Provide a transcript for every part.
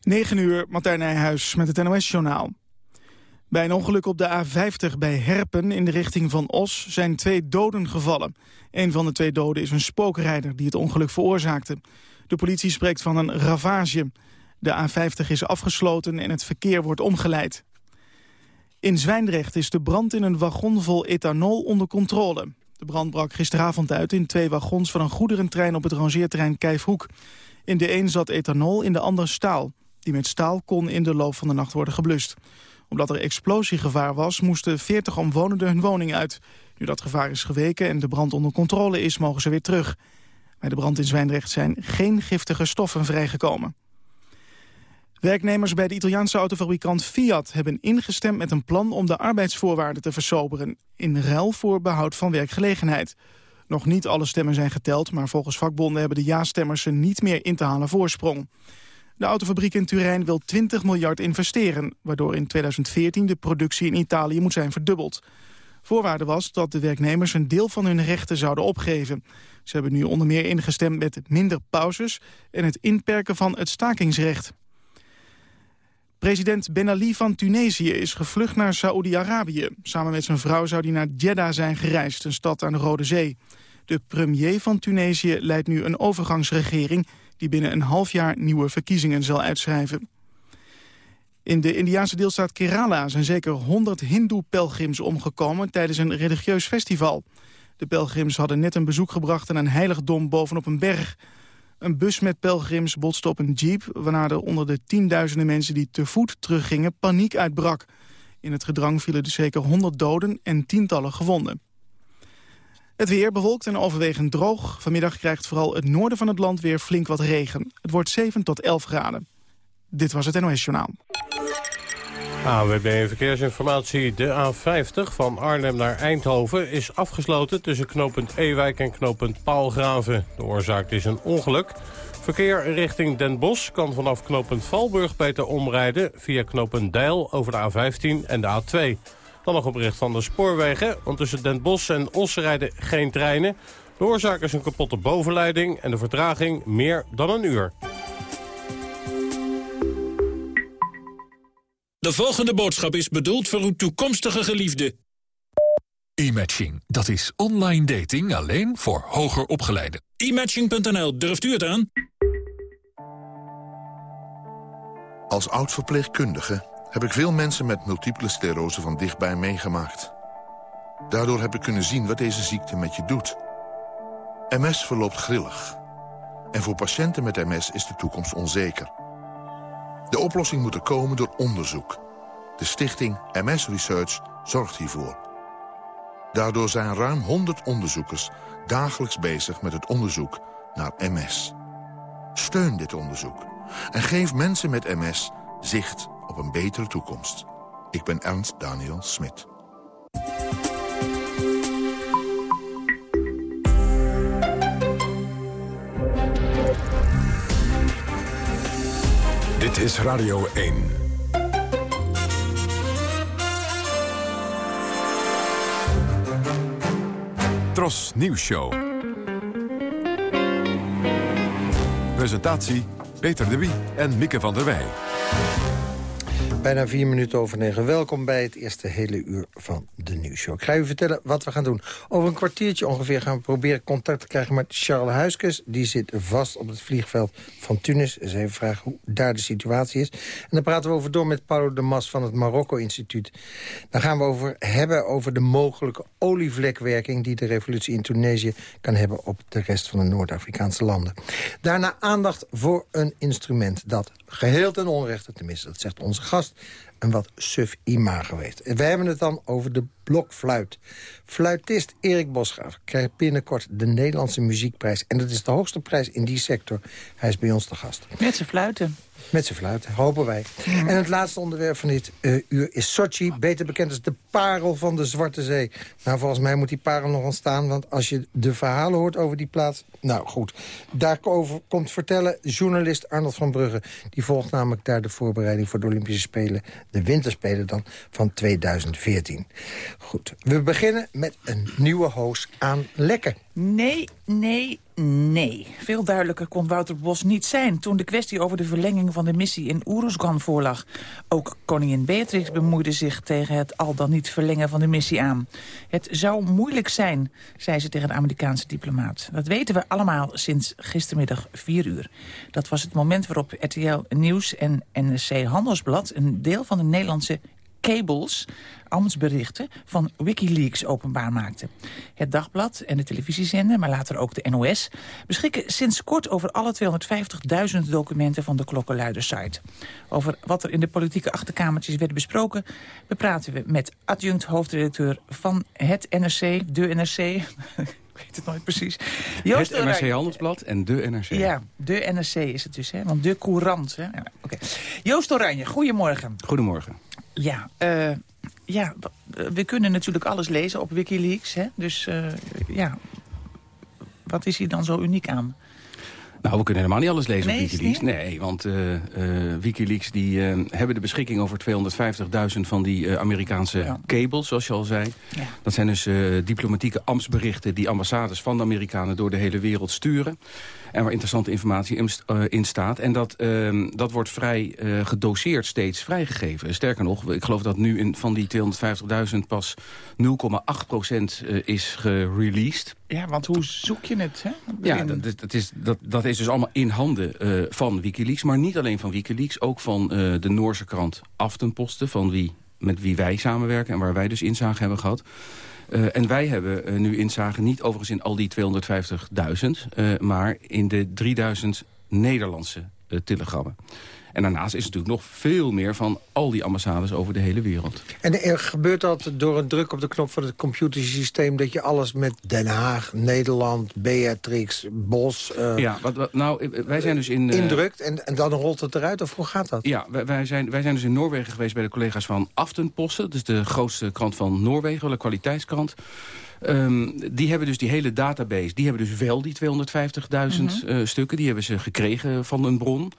9 uur, Martijn Nijhuis met het NOS-journaal. Bij een ongeluk op de A50 bij Herpen in de richting van Os zijn twee doden gevallen. Een van de twee doden is een spookrijder die het ongeluk veroorzaakte. De politie spreekt van een ravage. De A50 is afgesloten en het verkeer wordt omgeleid. In Zwijndrecht is de brand in een wagon vol ethanol onder controle. De brand brak gisteravond uit in twee wagons van een goederentrein op het rangeerterrein Kijfhoek. In de een zat ethanol, in de ander staal. Die met staal kon in de loop van de nacht worden geblust. Omdat er explosiegevaar was, moesten 40 omwonenden hun woning uit. Nu dat gevaar is geweken en de brand onder controle is, mogen ze weer terug. Bij de brand in Zwijndrecht zijn geen giftige stoffen vrijgekomen. Werknemers bij de Italiaanse autofabrikant Fiat hebben ingestemd met een plan om de arbeidsvoorwaarden te versoberen, in ruil voor behoud van werkgelegenheid. Nog niet alle stemmen zijn geteld, maar volgens vakbonden hebben de ja-stemmers ze niet meer in te halen voorsprong. De autofabriek in Turijn wil 20 miljard investeren... waardoor in 2014 de productie in Italië moet zijn verdubbeld. Voorwaarde was dat de werknemers een deel van hun rechten zouden opgeven. Ze hebben nu onder meer ingestemd met minder pauzes... en het inperken van het stakingsrecht. President Ben Ali van Tunesië is gevlucht naar Saoedi-Arabië. Samen met zijn vrouw zou hij naar Jeddah zijn gereisd, een stad aan de Rode Zee. De premier van Tunesië leidt nu een overgangsregering die binnen een half jaar nieuwe verkiezingen zal uitschrijven. In de Indiaanse deelstaat Kerala zijn zeker 100 hindoe-pelgrims omgekomen tijdens een religieus festival. De pelgrims hadden net een bezoek gebracht aan een heiligdom bovenop een berg. Een bus met pelgrims botste op een jeep... waarna er onder de tienduizenden mensen die te voet teruggingen paniek uitbrak. In het gedrang vielen dus zeker 100 doden en tientallen gewonden. Het weer bewolkt en overwegend droog. Vanmiddag krijgt vooral het noorden van het land weer flink wat regen. Het wordt 7 tot 11 graden. Dit was het NOS Journaal. AWB Verkeersinformatie. De A50 van Arnhem naar Eindhoven is afgesloten... tussen knooppunt Ewijk en knooppunt Paalgraven. De oorzaak is een ongeluk. Verkeer richting Den Bosch kan vanaf knooppunt Valburg beter omrijden... via knooppunt Deil over de A15 en de A2. Dan nog een bericht van de spoorwegen, want tussen Den Bosch en Os rijden geen treinen. De oorzaak is een kapotte bovenleiding en de vertraging meer dan een uur. De volgende boodschap is bedoeld voor uw toekomstige geliefde. E-matching, dat is online dating alleen voor hoger opgeleiden. E-matching.nl, durft u het aan? Als oud-verpleegkundige heb ik veel mensen met multiple sclerose van dichtbij meegemaakt. Daardoor heb ik kunnen zien wat deze ziekte met je doet. MS verloopt grillig. En voor patiënten met MS is de toekomst onzeker. De oplossing moet er komen door onderzoek. De stichting MS Research zorgt hiervoor. Daardoor zijn ruim 100 onderzoekers dagelijks bezig met het onderzoek naar MS. Steun dit onderzoek en geef mensen met MS zicht op een betere toekomst. Ik ben Ernst Daniel Smit. Dit is Radio 1. Tros Nieuws Show. Presentatie Peter de Wie en Mieke van der Wij. Bijna vier minuten over negen. Welkom bij het eerste hele uur van de nieuwsshow. Ik ga u vertellen wat we gaan doen. Over een kwartiertje ongeveer gaan we proberen contact te krijgen met Charles Huiskes. Die zit vast op het vliegveld van Tunis. Eens even vragen hoe daar de situatie is. En dan praten we over door met Paulo de Mas van het Marokko-instituut. Dan gaan we over hebben over de mogelijke olievlekwerking... die de revolutie in Tunesië kan hebben op de rest van de Noord-Afrikaanse landen. Daarna aandacht voor een instrument dat geheel ten onrechte, tenminste dat zegt onze gast een wat suf imago heeft. En hebben het dan over de blokfluit. Fluitist Erik Bosgraaf krijgt binnenkort de Nederlandse muziekprijs. En dat is de hoogste prijs in die sector. Hij is bij ons te gast. Met zijn fluiten. Met zijn fluiten, hopen wij. En het laatste onderwerp van dit uh, uur is Sochi. Beter bekend als de parel van de Zwarte Zee. Nou, volgens mij moet die parel nog ontstaan. Want als je de verhalen hoort over die plaats... Nou, goed. Daarover komt vertellen journalist Arnold van Brugge. Die volgt namelijk daar de voorbereiding voor de Olympische Spelen. De Winterspelen dan, van 2014. Goed. We beginnen met een nieuwe hoos aan lekken. Nee, nee, nee. Veel duidelijker kon Wouter Bos niet zijn... toen de kwestie over de verlenging van de missie in Oeruzgan voorlag. Ook koningin Beatrix bemoeide zich tegen het al dan niet verlengen van de missie aan. Het zou moeilijk zijn, zei ze tegen de Amerikaanse diplomaat. Dat weten we allemaal sinds gistermiddag 4 uur. Dat was het moment waarop RTL Nieuws en NRC Handelsblad... een deel van de Nederlandse cables ambtsberichten van Wikileaks openbaar maakte. Het dagblad en de televisiezender, maar later ook de NOS... beschikken sinds kort over alle 250.000 documenten van de klokkenluidersite. Over wat er in de politieke achterkamertjes werd besproken... bepraten we met adjunct hoofdredacteur van het NRC, de NRC... Ik weet het nooit precies. Joost het NRC Handelsblad en de NRC. Ja, de NRC is het dus, hè? want de Courant. Hè? Ja, okay. Joost Oranje, goedemorgen. Goedemorgen. Ja, uh, ja, we kunnen natuurlijk alles lezen op Wikileaks. Hè? Dus uh, ja, wat is hier dan zo uniek aan? Nou, we kunnen helemaal niet alles lezen op Wikileaks. Nee, want uh, uh, Wikileaks die, uh, hebben de beschikking over 250.000 van die Amerikaanse ja. cables, zoals je al zei. Ja. Dat zijn dus diplomatieke ambtsberichten die ambassades van de Amerikanen door de hele wereld sturen. En waar interessante informatie in, in staat. En dat, ehm, dat wordt vrij gedoseerd steeds vrijgegeven. Sterker nog, ik geloof dat nu in, van die 250.000 pas 0,8% is gereleased. Ja, want hoe zoek je het? Hè? Ja, dat, dat, is, dat, dat is dus allemaal in handen uh, van Wikileaks. Maar niet alleen van Wikileaks, ook van de Noorse krant Aftenposten... Van wie, met wie wij samenwerken en waar wij dus inzage hebben gehad. Uh, en wij hebben nu inzage niet overigens in al die 250.000... maar in de 3000 Nederlandse telegrammen. En daarnaast is het natuurlijk nog veel meer van al die ambassades over de hele wereld. En er gebeurt dat door een druk op de knop van het computersysteem... dat je alles met Den Haag, Nederland, Beatrix, Bos... Uh, ja, wat, wat, nou, wij zijn dus in... Uh, indrukt en, en dan rolt het eruit, of hoe gaat dat? Ja, wij, wij, zijn, wij zijn dus in Noorwegen geweest bij de collega's van Aftenposten. Dat is de grootste krant van Noorwegen, de kwaliteitskrant. Um, die hebben dus die hele database, die hebben dus wel die 250.000 mm -hmm. uh, stukken. Die hebben ze gekregen van een bron.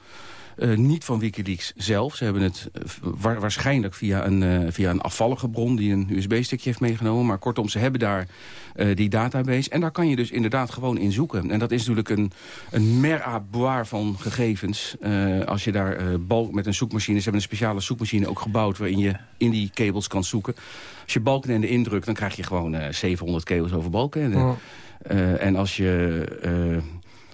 Uh, niet van Wikileaks zelf. Ze hebben het wa waarschijnlijk via een, uh, via een afvallige bron... die een USB-stickje heeft meegenomen. Maar kortom, ze hebben daar die database. En daar kan je dus inderdaad gewoon in zoeken. En dat is natuurlijk een, een mer à boire van gegevens. als je daar balk met een zoekmachine... ze hebben een speciale zoekmachine ook gebouwd... waarin je in die cables kan zoeken. Als je Balkenende indrukt, dan krijg je gewoon 700 cables over Balkenende. Oh. en als je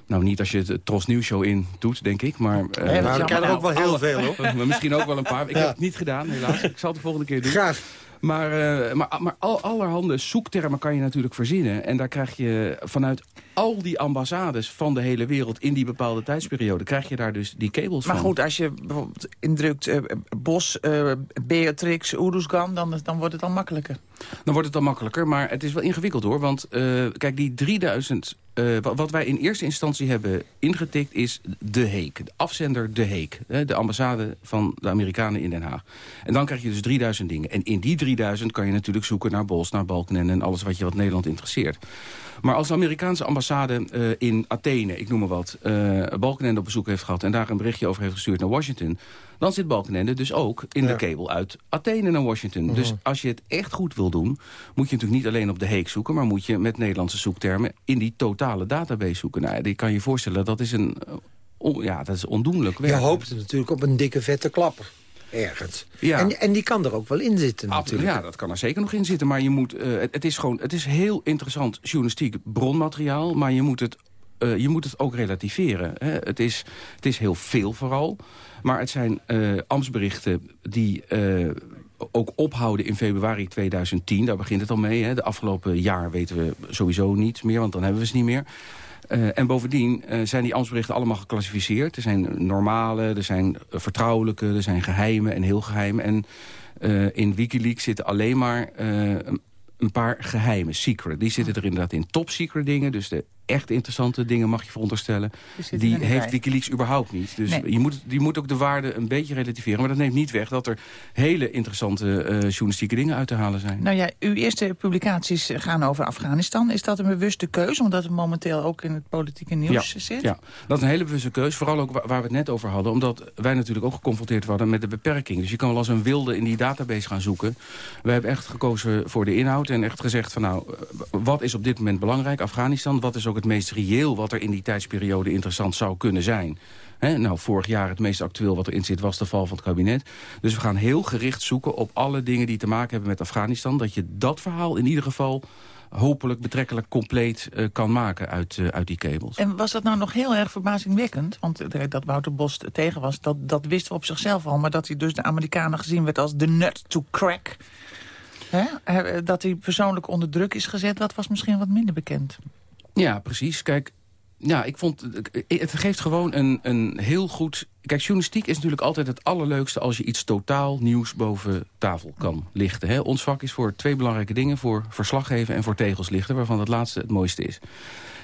nou, niet als je het Tros Nieuws Show in doet, denk ik. Maar, uh, nee, nou, ik ken er ook wel heel veel, hoor. misschien ook wel een paar. Ik ja. heb het niet gedaan, helaas. Ik zal het de volgende keer doen. Graag. Maar, uh, maar, maar al, allerhande zoektermen kan je natuurlijk verzinnen. En daar krijg je vanuit al die ambassades van de hele wereld... in die bepaalde tijdsperiode, krijg je daar dus die cables maar van. goed, als je bijvoorbeeld indrukt uh, Bos, uh, Beatrix, Oeruzgan... Dan, dan wordt het dan makkelijker. Dan wordt het dan makkelijker, maar het is wel ingewikkeld hoor. Want kijk, die 3000 uh, wat wij in eerste instantie hebben ingetikt is de Heek. De afzender de Heek. De ambassade van de Amerikanen in Den Haag. En dan krijg je dus 3000 dingen. En in die 3000 kan je natuurlijk zoeken naar Bos, naar Balkenende... en alles wat je wat Nederland interesseert. Maar als de Amerikaanse ambassade uh, in Athene, ik noem maar wat... Uh, Balkenende op bezoek heeft gehad en daar een berichtje over heeft gestuurd naar Washington... dan zit Balkenende dus ook in ja. de kabel uit Athene naar Washington. Mm -hmm. Dus als je het echt goed wil doen... moet je natuurlijk niet alleen op de Heek zoeken... maar moet je met Nederlandse zoektermen in die totale database zoeken. Nou, die kan je voorstellen, dat is een... On, ja, dat is ondoenlijk werk. Je hoopt natuurlijk op een dikke vette klapper ergens. Ja. En, en die kan er ook wel in zitten natuurlijk. Ja, dat kan er zeker nog in zitten. Maar je moet, uh, het, het, is gewoon, het is heel interessant journalistiek bronmateriaal. Maar je moet het, uh, je moet het ook relativeren. Hè. Het, is, het is heel veel vooral. Maar het zijn uh, ambtsberichten die ook ophouden in februari 2010. Daar begint het al mee. Hè. De afgelopen jaar weten we sowieso niet meer, want dan hebben we ze niet meer. Uh, en bovendien uh, zijn die ambtsberichten allemaal geclassificeerd. Er zijn normale, er zijn vertrouwelijke, er zijn geheime en heel geheime. En in Wikileaks zitten alleen maar een paar geheime, secret. Die zitten er inderdaad in top secret dingen. Dus de echt interessante dingen, mag je veronderstellen. Die heeft Wikileaks überhaupt niet. Dus je, moet, je moet ook de waarde een beetje relativeren. Maar dat neemt niet weg dat er hele interessante uh, journalistieke dingen uit te halen zijn. Nou ja, uw eerste publicaties gaan over Afghanistan. Is dat een bewuste keuze, omdat het momenteel ook in het politieke nieuws zit? Ja, dat is een hele bewuste keuze. Vooral ook waar we het net over hadden. Omdat wij natuurlijk ook geconfronteerd worden met de beperking. Dus je kan wel als een wilde in die database gaan zoeken. We hebben echt gekozen voor de inhoud en echt gezegd van nou, wat is op dit moment belangrijk? Afghanistan, wat is ook het meest reëel wat er in die tijdsperiode interessant zou kunnen zijn? nou, vorig jaar het meest actueel wat erin zit was de val van het kabinet. Dus we gaan heel gericht zoeken op alle dingen die te maken hebben met Afghanistan. Dat je dat verhaal in ieder geval hopelijk betrekkelijk compleet uh, kan maken uit, uh, uit die kabels. En was dat nou nog heel erg verbazingwekkend? Want uh, dat Wouter Bos tegen was, dat, dat wisten we op zichzelf al. Maar dat hij dus de Amerikanen gezien werd als de nut to crack... Dat hij persoonlijk onder druk is gezet, dat was misschien wat minder bekend. Ja, precies. Kijk, ja, ik vond, het geeft gewoon een, een heel goed... Kijk, journalistiek is natuurlijk altijd het allerleukste... als je iets totaal nieuws boven tafel kan lichten. Hè? Ons vak is voor twee belangrijke dingen. Voor verslaggeven en voor tegels lichten. Waarvan het laatste het mooiste is.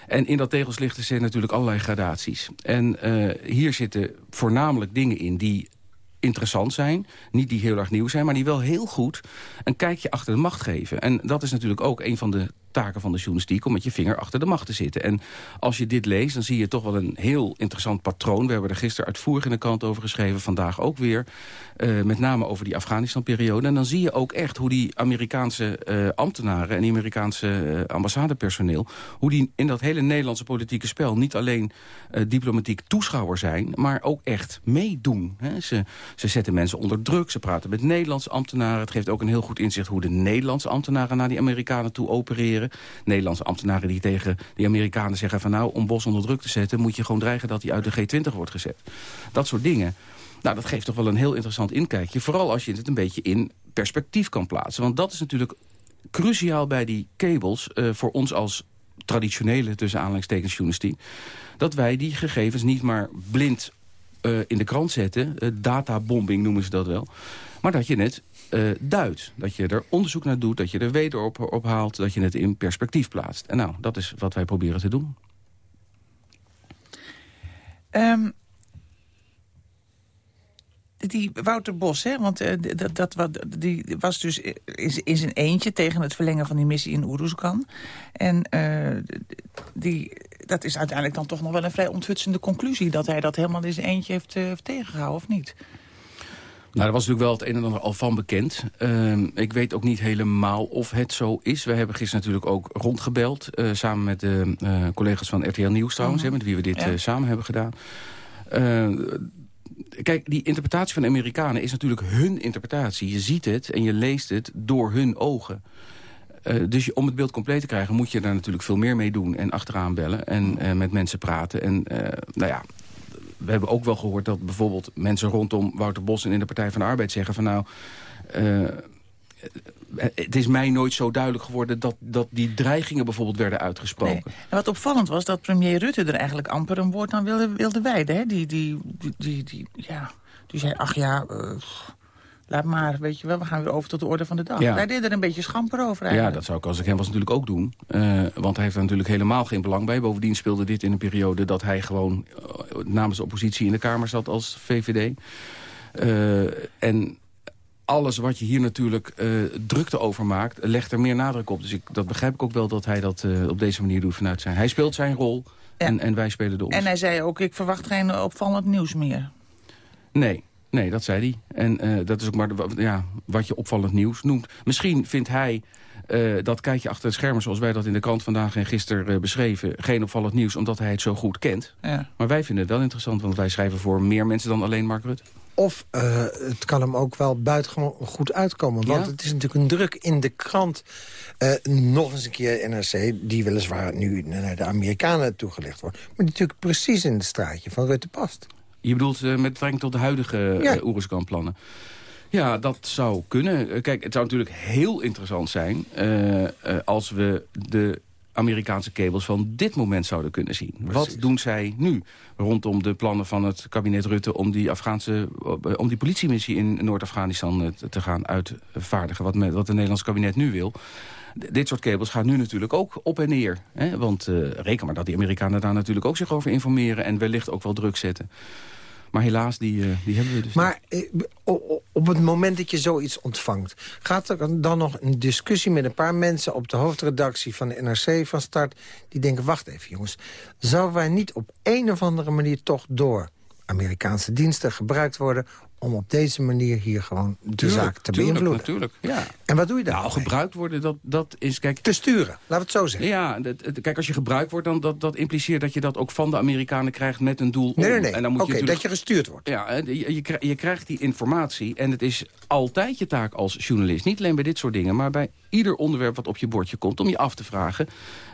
En in dat tegels lichten zitten natuurlijk allerlei gradaties. En uh, hier zitten voornamelijk dingen in die interessant zijn. Niet die heel erg nieuw zijn, maar die wel heel goed een kijkje achter de macht geven. En dat is natuurlijk ook een van de taken van de journalistiek... om met je vinger achter de macht te zitten. En als je dit leest, dan zie je toch wel een heel interessant patroon. We hebben er gisteren uitvoerig in de krant over geschreven. Vandaag ook weer. Uh, met name over die Afghanistan-periode. En dan zie je ook echt hoe die Amerikaanse uh, ambtenaren... en die Amerikaanse uh, ambassadepersoneel... hoe die in dat hele Nederlandse politieke spel... niet alleen diplomatiek toeschouwer zijn... maar ook echt meedoen. Ze, ze zetten mensen onder druk. Ze praten met Nederlandse ambtenaren. Het geeft ook een heel goed inzicht hoe de Nederlandse ambtenaren... naar die Amerikanen toe opereren. Nederlandse ambtenaren die tegen die Amerikanen zeggen van nou, om Bos onder druk te zetten... moet je gewoon dreigen dat hij uit de G20 wordt gezet. Dat soort dingen. Nou, dat geeft toch wel een heel interessant inkijkje. Vooral als je het een beetje in perspectief kan plaatsen. Want dat is natuurlijk cruciaal bij die cables uh, voor ons als traditionele, tussen aanleidingstekens, journalistiek... dat wij die gegevens niet maar blind uh, in de krant zetten. Uh, databombing noemen ze dat wel. Maar dat je het uh, duidt. Dat je er onderzoek naar doet, dat je er weder op, haalt... dat je het in perspectief plaatst. En nou, dat is wat wij proberen te doen. Um, die Wouter Bos, hè, want uh, dat, dat, die was dus in, in zijn eentje tegen het verlengen van die missie in Oeruzkan. En uh, die, dat is uiteindelijk dan toch nog wel een vrij onthutsende conclusie... dat hij dat helemaal in zijn eentje heeft, heeft tegengehouden, of niet? Nou, er was natuurlijk wel het een en ander al van bekend. Uh, ik weet ook niet helemaal of het zo is. We hebben gisteren natuurlijk ook rondgebeld... Uh, samen met de uh, collega's van RTL Nieuws trouwens... Mm -hmm. met wie we dit ja. samen hebben gedaan. kijk, die interpretatie van de Amerikanen is natuurlijk hun interpretatie. Je ziet het en je leest het door hun ogen. Uh, dus je, om het beeld compleet te krijgen moet je daar natuurlijk veel meer mee doen. En achteraan bellen en uh, met mensen praten. En uh, nou ja, we hebben ook wel gehoord dat bijvoorbeeld mensen rondom Wouter Bos... en in de Partij van de Arbeid zeggen van nou... Uh, het is mij nooit zo duidelijk geworden dat, dat die dreigingen bijvoorbeeld werden uitgesproken. En wat opvallend was dat premier Rutte er eigenlijk amper een woord aan wilde, wilde wijden. Hè? Die, die, die, die, ja, die zei, ach ja, uh, laat maar, weet je wel, we gaan weer over tot de orde van de dag. Ja. Wij deden er een beetje schamper over eigenlijk. Ja, dat zou ik als ik hem was natuurlijk ook doen. Uh, want hij heeft er natuurlijk helemaal geen belang bij. Bovendien speelde dit in een periode dat hij gewoon uh, namens de oppositie in de Kamer zat als VVD. Uh, en alles wat je hier natuurlijk drukte over maakt, legt er meer nadruk op. Dus ik, dat begrijp ik ook wel dat hij dat op deze manier doet vanuit zijn. Hij speelt zijn rol ja. en, en wij spelen de onze. En hij zei ook, ik verwacht geen opvallend nieuws meer. Nee, Nee, dat zei hij. En uh, dat is ook maar de, ja, wat je opvallend nieuws noemt. Misschien vindt hij uh, dat kijkje achter het schermen... zoals wij dat in de krant vandaag en gisteren uh, beschreven... geen opvallend nieuws, omdat hij het zo goed kent. Ja. Maar wij vinden het wel interessant, want wij schrijven voor meer mensen... dan alleen Mark Rutte. Of uh, het kan hem ook wel buitengewoon goed uitkomen. Want ja? het is natuurlijk een druk in de krant. Uh, nog eens een keer NRC, die weliswaar nu naar de Amerikanen toegelicht wordt. Maar die natuurlijk precies in het straatje van Rutte past. Je bedoelt uh, met betrekking tot de huidige ja. uh, Oeruzkan-plannen? Ja, dat zou kunnen. Kijk, het zou natuurlijk heel interessant zijn... Als we de Amerikaanse kabels van dit moment zouden kunnen zien. Wat doen zij nu rondom de plannen van het kabinet Rutte... om die, Afghaanse, eh, om die politiemissie in Noord-Afghanistan eh, te gaan uitvaardigen? Wat, wat het Nederlands kabinet nu wil dit soort kabels gaan nu natuurlijk ook op en neer. Hè? Want uh, reken maar dat die Amerikanen daar natuurlijk ook zich over informeren... en wellicht ook wel druk zetten. Maar helaas, die, uh, die hebben we dus Maar eh, op het moment dat je zoiets ontvangt... gaat er dan nog een discussie met een paar mensen... op de hoofdredactie van de NRC van start... die denken, wacht even jongens... zouden wij niet op een of andere manier toch door... Amerikaanse diensten gebruikt worden om op deze manier hier gewoon de zaak te tuurlijk, beïnvloeden. Natuurlijk, ja. En wat doe je dan? Nou, gebruikt worden, dat, dat is... Kijk, te sturen, laten we het zo zeggen. Ja, kijk, als je gebruikt wordt, dan dat, dat impliceert dat je dat ook van de Amerikanen krijgt met een doel Nee, nee, nee. En dan moet Oké, dat je gestuurd wordt. Ja, je, je, je krijgt die informatie en het is altijd je taak als journalist. Niet alleen bij dit soort dingen, maar bij ieder onderwerp wat op je bordje komt... om je af te vragen,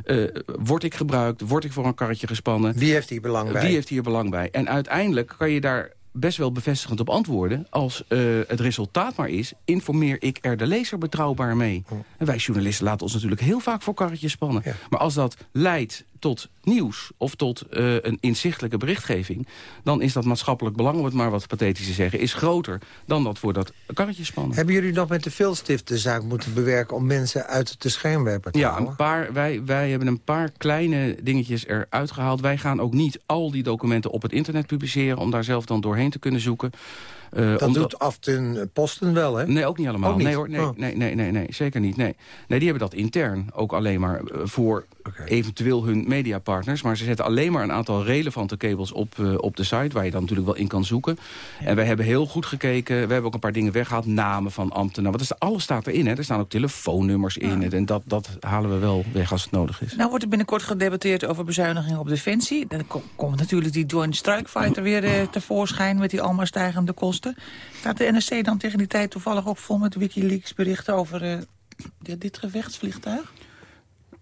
uh, word ik gebruikt, word ik voor een karretje gespannen? Wie heeft hier belang bij? Wie heeft hier belang bij? En uiteindelijk kan je daar best wel bevestigend op antwoorden... als uh, het resultaat maar is, informeer ik er de lezer betrouwbaar mee. En wij journalisten laten ons natuurlijk heel vaak voor karretjes spannen. Ja. Maar als dat leidt tot nieuws of tot uh, een inzichtelijke berichtgeving... dan is dat maatschappelijk belang, om het maar wat pathetisch te zeggen... is groter dan dat voor dat karretje spannen. Hebben jullie nog met de Vilstift de zaak moeten bewerken... om mensen uit de schermwerper te ja, houden? een paar, wij, wij hebben een paar kleine dingetjes eruit gehaald. Wij gaan ook niet al die documenten op het internet publiceren... om daar zelf dan doorheen te kunnen zoeken. Uh, dat omdat... doet Aften Posten wel, hè? Nee, ook niet allemaal. Ook niet? Nee, hoor, nee, Oh. nee, nee, nee, nee, zeker niet. Nee. nee, die hebben dat intern ook alleen maar uh, voor Oké. eventueel hun mediapartners. Maar ze zetten alleen maar een aantal relevante kabels op, uh, op de site... waar je dan natuurlijk wel in kan zoeken. En wij hebben heel goed gekeken. We hebben ook een paar dingen weggehaald. Namen van ambtenaren. Want er alles staat erin. Hè. Er staan ook telefoonnummers in. En dat, dat halen we wel weg als het nodig is. Nou wordt er binnenkort gedebatteerd over bezuinigingen op defensie. Dan ko- komt natuurlijk die Joint Strike Fighter weer eh, tevoorschijn... met die almaar stijgende kosten. Staat de NSC dan tegen die tijd toevallig ook vol met Wikileaks berichten... over eh, dit, dit gevechtsvliegtuig?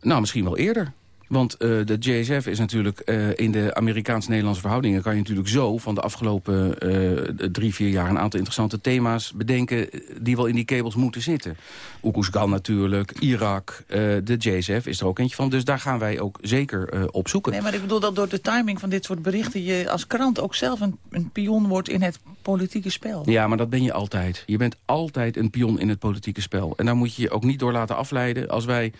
Nou, misschien wel eerder. Want uh, de JSF is natuurlijk uh, in de Amerikaans-Nederlandse verhoudingen... kan je natuurlijk zo van de afgelopen uh, drie, vier jaar... een aantal interessante thema's bedenken die wel in die kabels moeten zitten. Oekoesgan natuurlijk, Irak, de JSF is er ook eentje van. Dus daar gaan wij ook zeker op zoeken. Nee, maar ik bedoel dat door de timing van dit soort berichten... je als krant ook zelf een, een pion wordt in het politieke spel. Ja, maar dat ben je altijd. Je bent altijd een pion in het politieke spel. En daar moet je je ook niet door laten afleiden als wij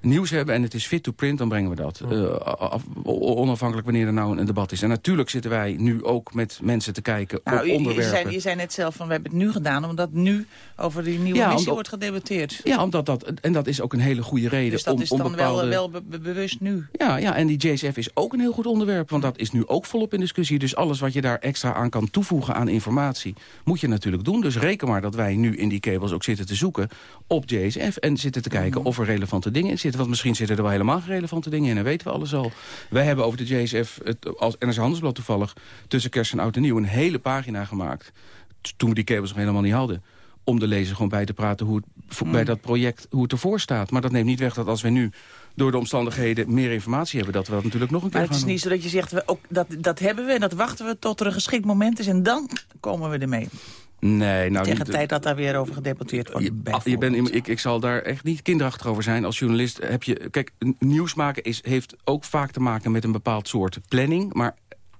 nieuws hebben en het is fit to print, dan brengen we dat. Uh, af, onafhankelijk wanneer er nou een, debat is. En natuurlijk zitten wij nu ook met mensen te kijken nou, op je, onderwerpen. Je zei, je zei net zelf van we hebben het nu gedaan, omdat nu over die nieuwe Ja, missie omdat- wordt gedebatteerd. Ja, omdat dat, en dat is ook een hele goede reden. Dus dat om, is om dan bepaalde... wel, wel be- be- bewust nu. Ja, ja, en die JSF is ook een heel goed onderwerp. Want dat is nu ook volop in discussie. Dus alles wat je daar extra aan kan toevoegen aan informatie... moet je natuurlijk doen. Dus reken maar dat wij nu in die kabels ook zitten te zoeken op JSF... en zitten te kijken of er relevante dingen in zitten. Want misschien zitten er wel helemaal relevante dingen in. En weten we alles al. Wij hebben over de JSF, het, als NRC Handelsblad toevallig... tussen kerst en oud en nieuw een hele pagina gemaakt. Toen we die kabels nog helemaal niet hadden om de lezer gewoon bij te praten hoe het bij dat project hoe het ervoor staat. Maar dat neemt niet weg dat als we nu door de omstandigheden meer informatie hebben... dat we dat natuurlijk nog een keer Maar het is gaan niet zo dat je zegt, we ook, dat, dat hebben we en dat wachten we tot er een geschikt moment is... en dan komen we ermee. Nee, nou Tegen niet, de tijd dat daar weer over gedebatteerd wordt. Je, je bent, ik, ik zal daar echt niet kinderachtig over zijn. Als journalist heb je... Kijk, nieuws maken is, heeft ook vaak te maken met een bepaald soort planning. Maar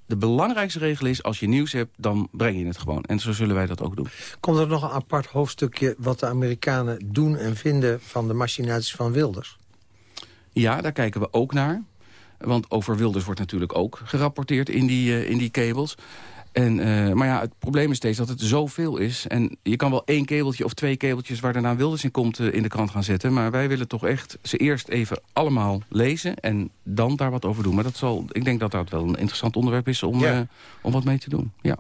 de belangrijkste regel is, als je nieuws hebt, dan breng je het gewoon. En zo zullen wij dat ook doen. Komt er nog een apart hoofdstukje wat de Amerikanen doen en vinden... van de machinaties van Wilders? Ja, daar kijken we ook naar. Want over Wilders wordt natuurlijk ook gerapporteerd in die, eh, in die kabels. En, eh, maar ja, het probleem is steeds dat het zoveel is. En je kan wel één kabeltje of twee kabeltjes waar de naam Wilders in komt... eh, in de krant gaan zetten. Maar wij willen toch echt ze eerst even allemaal lezen... en dan daar wat over doen. Maar dat zal, ik denk dat dat wel een interessant onderwerp is om, Ja. eh, om wat mee te doen. Ja.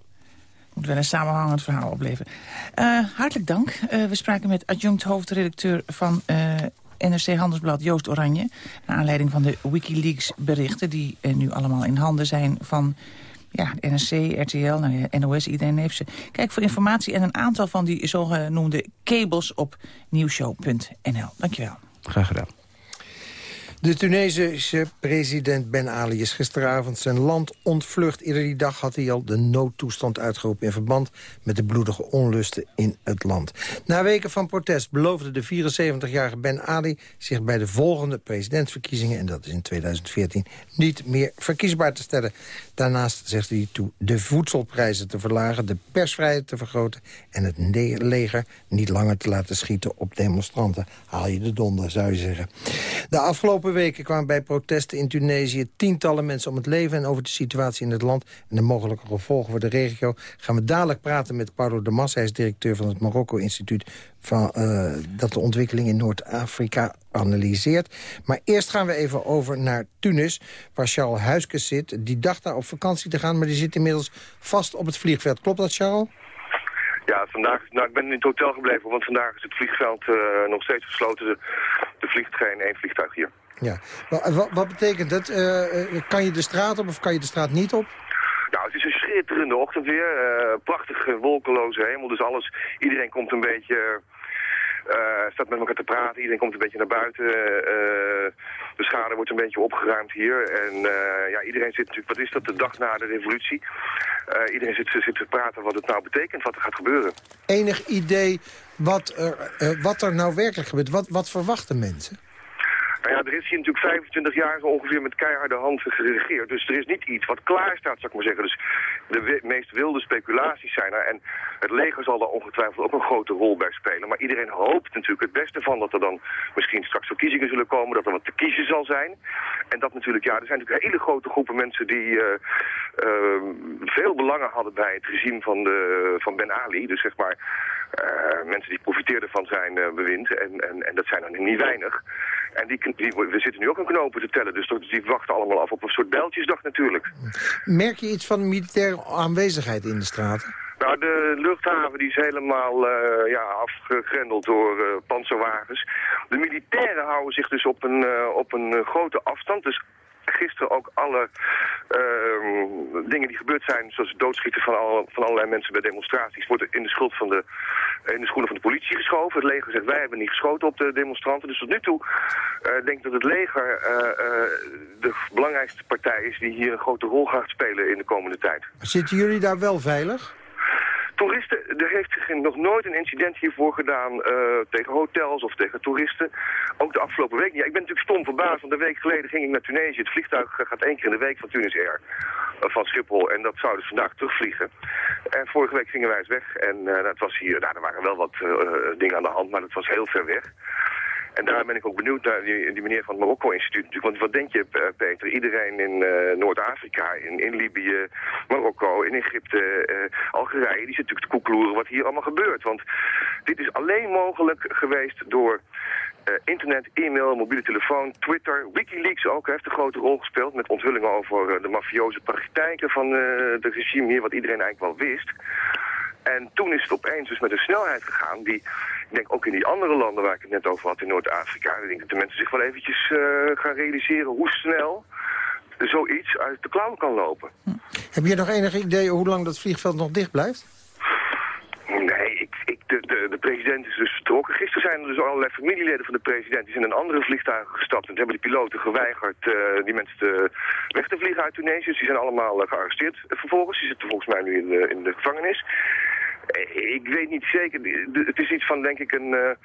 Moet wel een samenhangend verhaal opleveren. Eh, hartelijk dank. Eh, we spraken met adjunct hoofdredacteur van eh, NRC Handelsblad Joost Oranje. Naar aanleiding van de Wikileaks berichten die nu allemaal in handen zijn van... Ja, NRC, RTL, NOS, iedereen heeft ze. Kijk voor informatie en een aantal van die zogenoemde kabels op nieuwshow.nl. Dankjewel. Graag gedaan. De Tunesische president Ben Ali is gisteravond zijn land ontvlucht. Iedere die dag had hij al de noodtoestand uitgeroepen... in verband met de bloedige onlusten in het land. Na weken van protest beloofde de 74-jarige Ben Ali... zich bij de volgende presidentsverkiezingen, en dat is in 2014... niet meer verkiesbaar te stellen. Daarnaast zegt hij toe de voedselprijzen te verlagen... de persvrijheid te vergroten en het leger niet langer te laten schieten op demonstranten. Haal je de donder, zou je zeggen. De afgelopen weken kwamen bij protesten in Tunesië... tientallen mensen om het leven en over de situatie in het land... en de mogelijke gevolgen voor de regio... gaan we dadelijk praten met Paulo de Massa. Hij is directeur van het Marokko-instituut... Van, uh, dat de ontwikkeling in Noord-Afrika analyseert. Maar eerst gaan we even over naar Tunis, waar Charles Huiskes zit. Die dacht daar op vakantie te gaan, maar die zit inmiddels vast op het vliegveld. Klopt dat, Charles? Ja, vandaag, nou, ik ben in het hotel gebleven, want vandaag is het vliegveld uh, nog steeds gesloten. Er, er vliegt geen één vliegtuig hier. Ja, wat, wat betekent dat? Uh, kan je de straat op of kan je de straat niet op? Nou, het is een schitterende ochtend weer. Prachtige wolkeloze hemel, dus alles, iedereen komt een beetje uh, staat met elkaar te praten. Iedereen komt een beetje naar buiten. Uh, de schade wordt een beetje opgeruimd hier. En uh, ja, iedereen zit natuurlijk, wat is dat, de dag na de revolutie. iedereen zit, zit te praten wat het nou betekent, wat er gaat gebeuren. Enig idee wat er, wat er nou werkelijk gebeurt? Wat, wat verwachten mensen? Nou ja, er is hier natuurlijk 25 jaar ongeveer met keiharde hand geregeerd. Dus er is niet iets wat klaar staat, zou ik maar zeggen. Dus de meest wilde speculaties zijn er. En het leger zal daar ongetwijfeld ook een grote rol bij spelen. Maar iedereen hoopt natuurlijk het beste van dat er dan misschien straks verkiezingen zullen komen. Dat er wat te kiezen zal zijn. En dat natuurlijk, ja, er zijn natuurlijk hele grote groepen mensen die uh, uh, veel belangen hadden bij het regime van, de, van Ben Ali. Dus zeg maar uh, mensen die profiteerden van zijn bewind. En, en, en dat zijn er niet weinig. En die, die, we zitten nu ook aan knopen te tellen, dus die wachten allemaal af op een soort bijltjesdag natuurlijk. Merk je iets van militaire aanwezigheid in de straten? Nou, de luchthaven die is helemaal uh, ja, afgegrendeld door uh, panzerwagens. De militairen houden zich dus op een, uh, op een grote afstand. Dus gisteren ook alle uh, dingen die gebeurd zijn, zoals het doodschieten van, van allerlei mensen bij demonstraties, wordt in de, schuld van de, in de schoenen van de politie geschoven. Het leger zegt, wij hebben niet geschoten op de demonstranten. Dus tot nu toe uh, denk ik dat het leger uh, de belangrijkste partij is die hier een grote rol gaat spelen in de komende tijd. Zitten jullie daar wel veilig? Toeristen, er heeft zich nog nooit een incident hiervoor gedaan uh, tegen hotels of tegen toeristen. Ook de afgelopen week niet. Ja, ik ben natuurlijk stom verbaasd, want een week geleden ging ik naar Tunesië. Het vliegtuig gaat één keer in de week van Tunis Air, uh, van Schiphol. En dat zou dus vandaag terugvliegen. En vorige week gingen wij eens weg. En dat was hier, nou, er waren wel wat dingen aan de hand, maar het was heel ver weg. En daar ben ik ook benieuwd naar die, die meneer van het Marokko-instituut. Want wat denk je, Peter? Iedereen in uh, Noord-Afrika, in, in Libië, Marokko, in Egypte, uh, Algerije... die zit natuurlijk te koekloeren wat hier allemaal gebeurt. Want dit is alleen mogelijk geweest door... Internet, e-mail, mobiele telefoon, Twitter, Wikileaks ook heeft een grote rol gespeeld met onthullingen over de mafioze praktijken van het regime hier, wat iedereen eigenlijk wel wist. En toen is het opeens dus met een snelheid gegaan die, ik denk ook in die andere landen waar ik het net over had in Noord-Afrika, ik denk dat de mensen zich wel eventjes uh, gaan realiseren hoe snel zoiets uit de klauwen kan lopen. Hm. Heb je nog enig idee hoe lang dat vliegveld nog dicht blijft? Ik, de, de, de, president is dus vertrokken. Gisteren zijn er dus allerlei familieleden van de president... die zijn in andere vliegtuigen gestapt. En hebben de piloten geweigerd uh, die mensen weg te vliegen uit Tunesië. Dus die zijn allemaal uh, gearresteerd vervolgens. Die zitten volgens mij nu in de, in de gevangenis. Eh, ik weet niet zeker. Het is iets van, denk ik, een...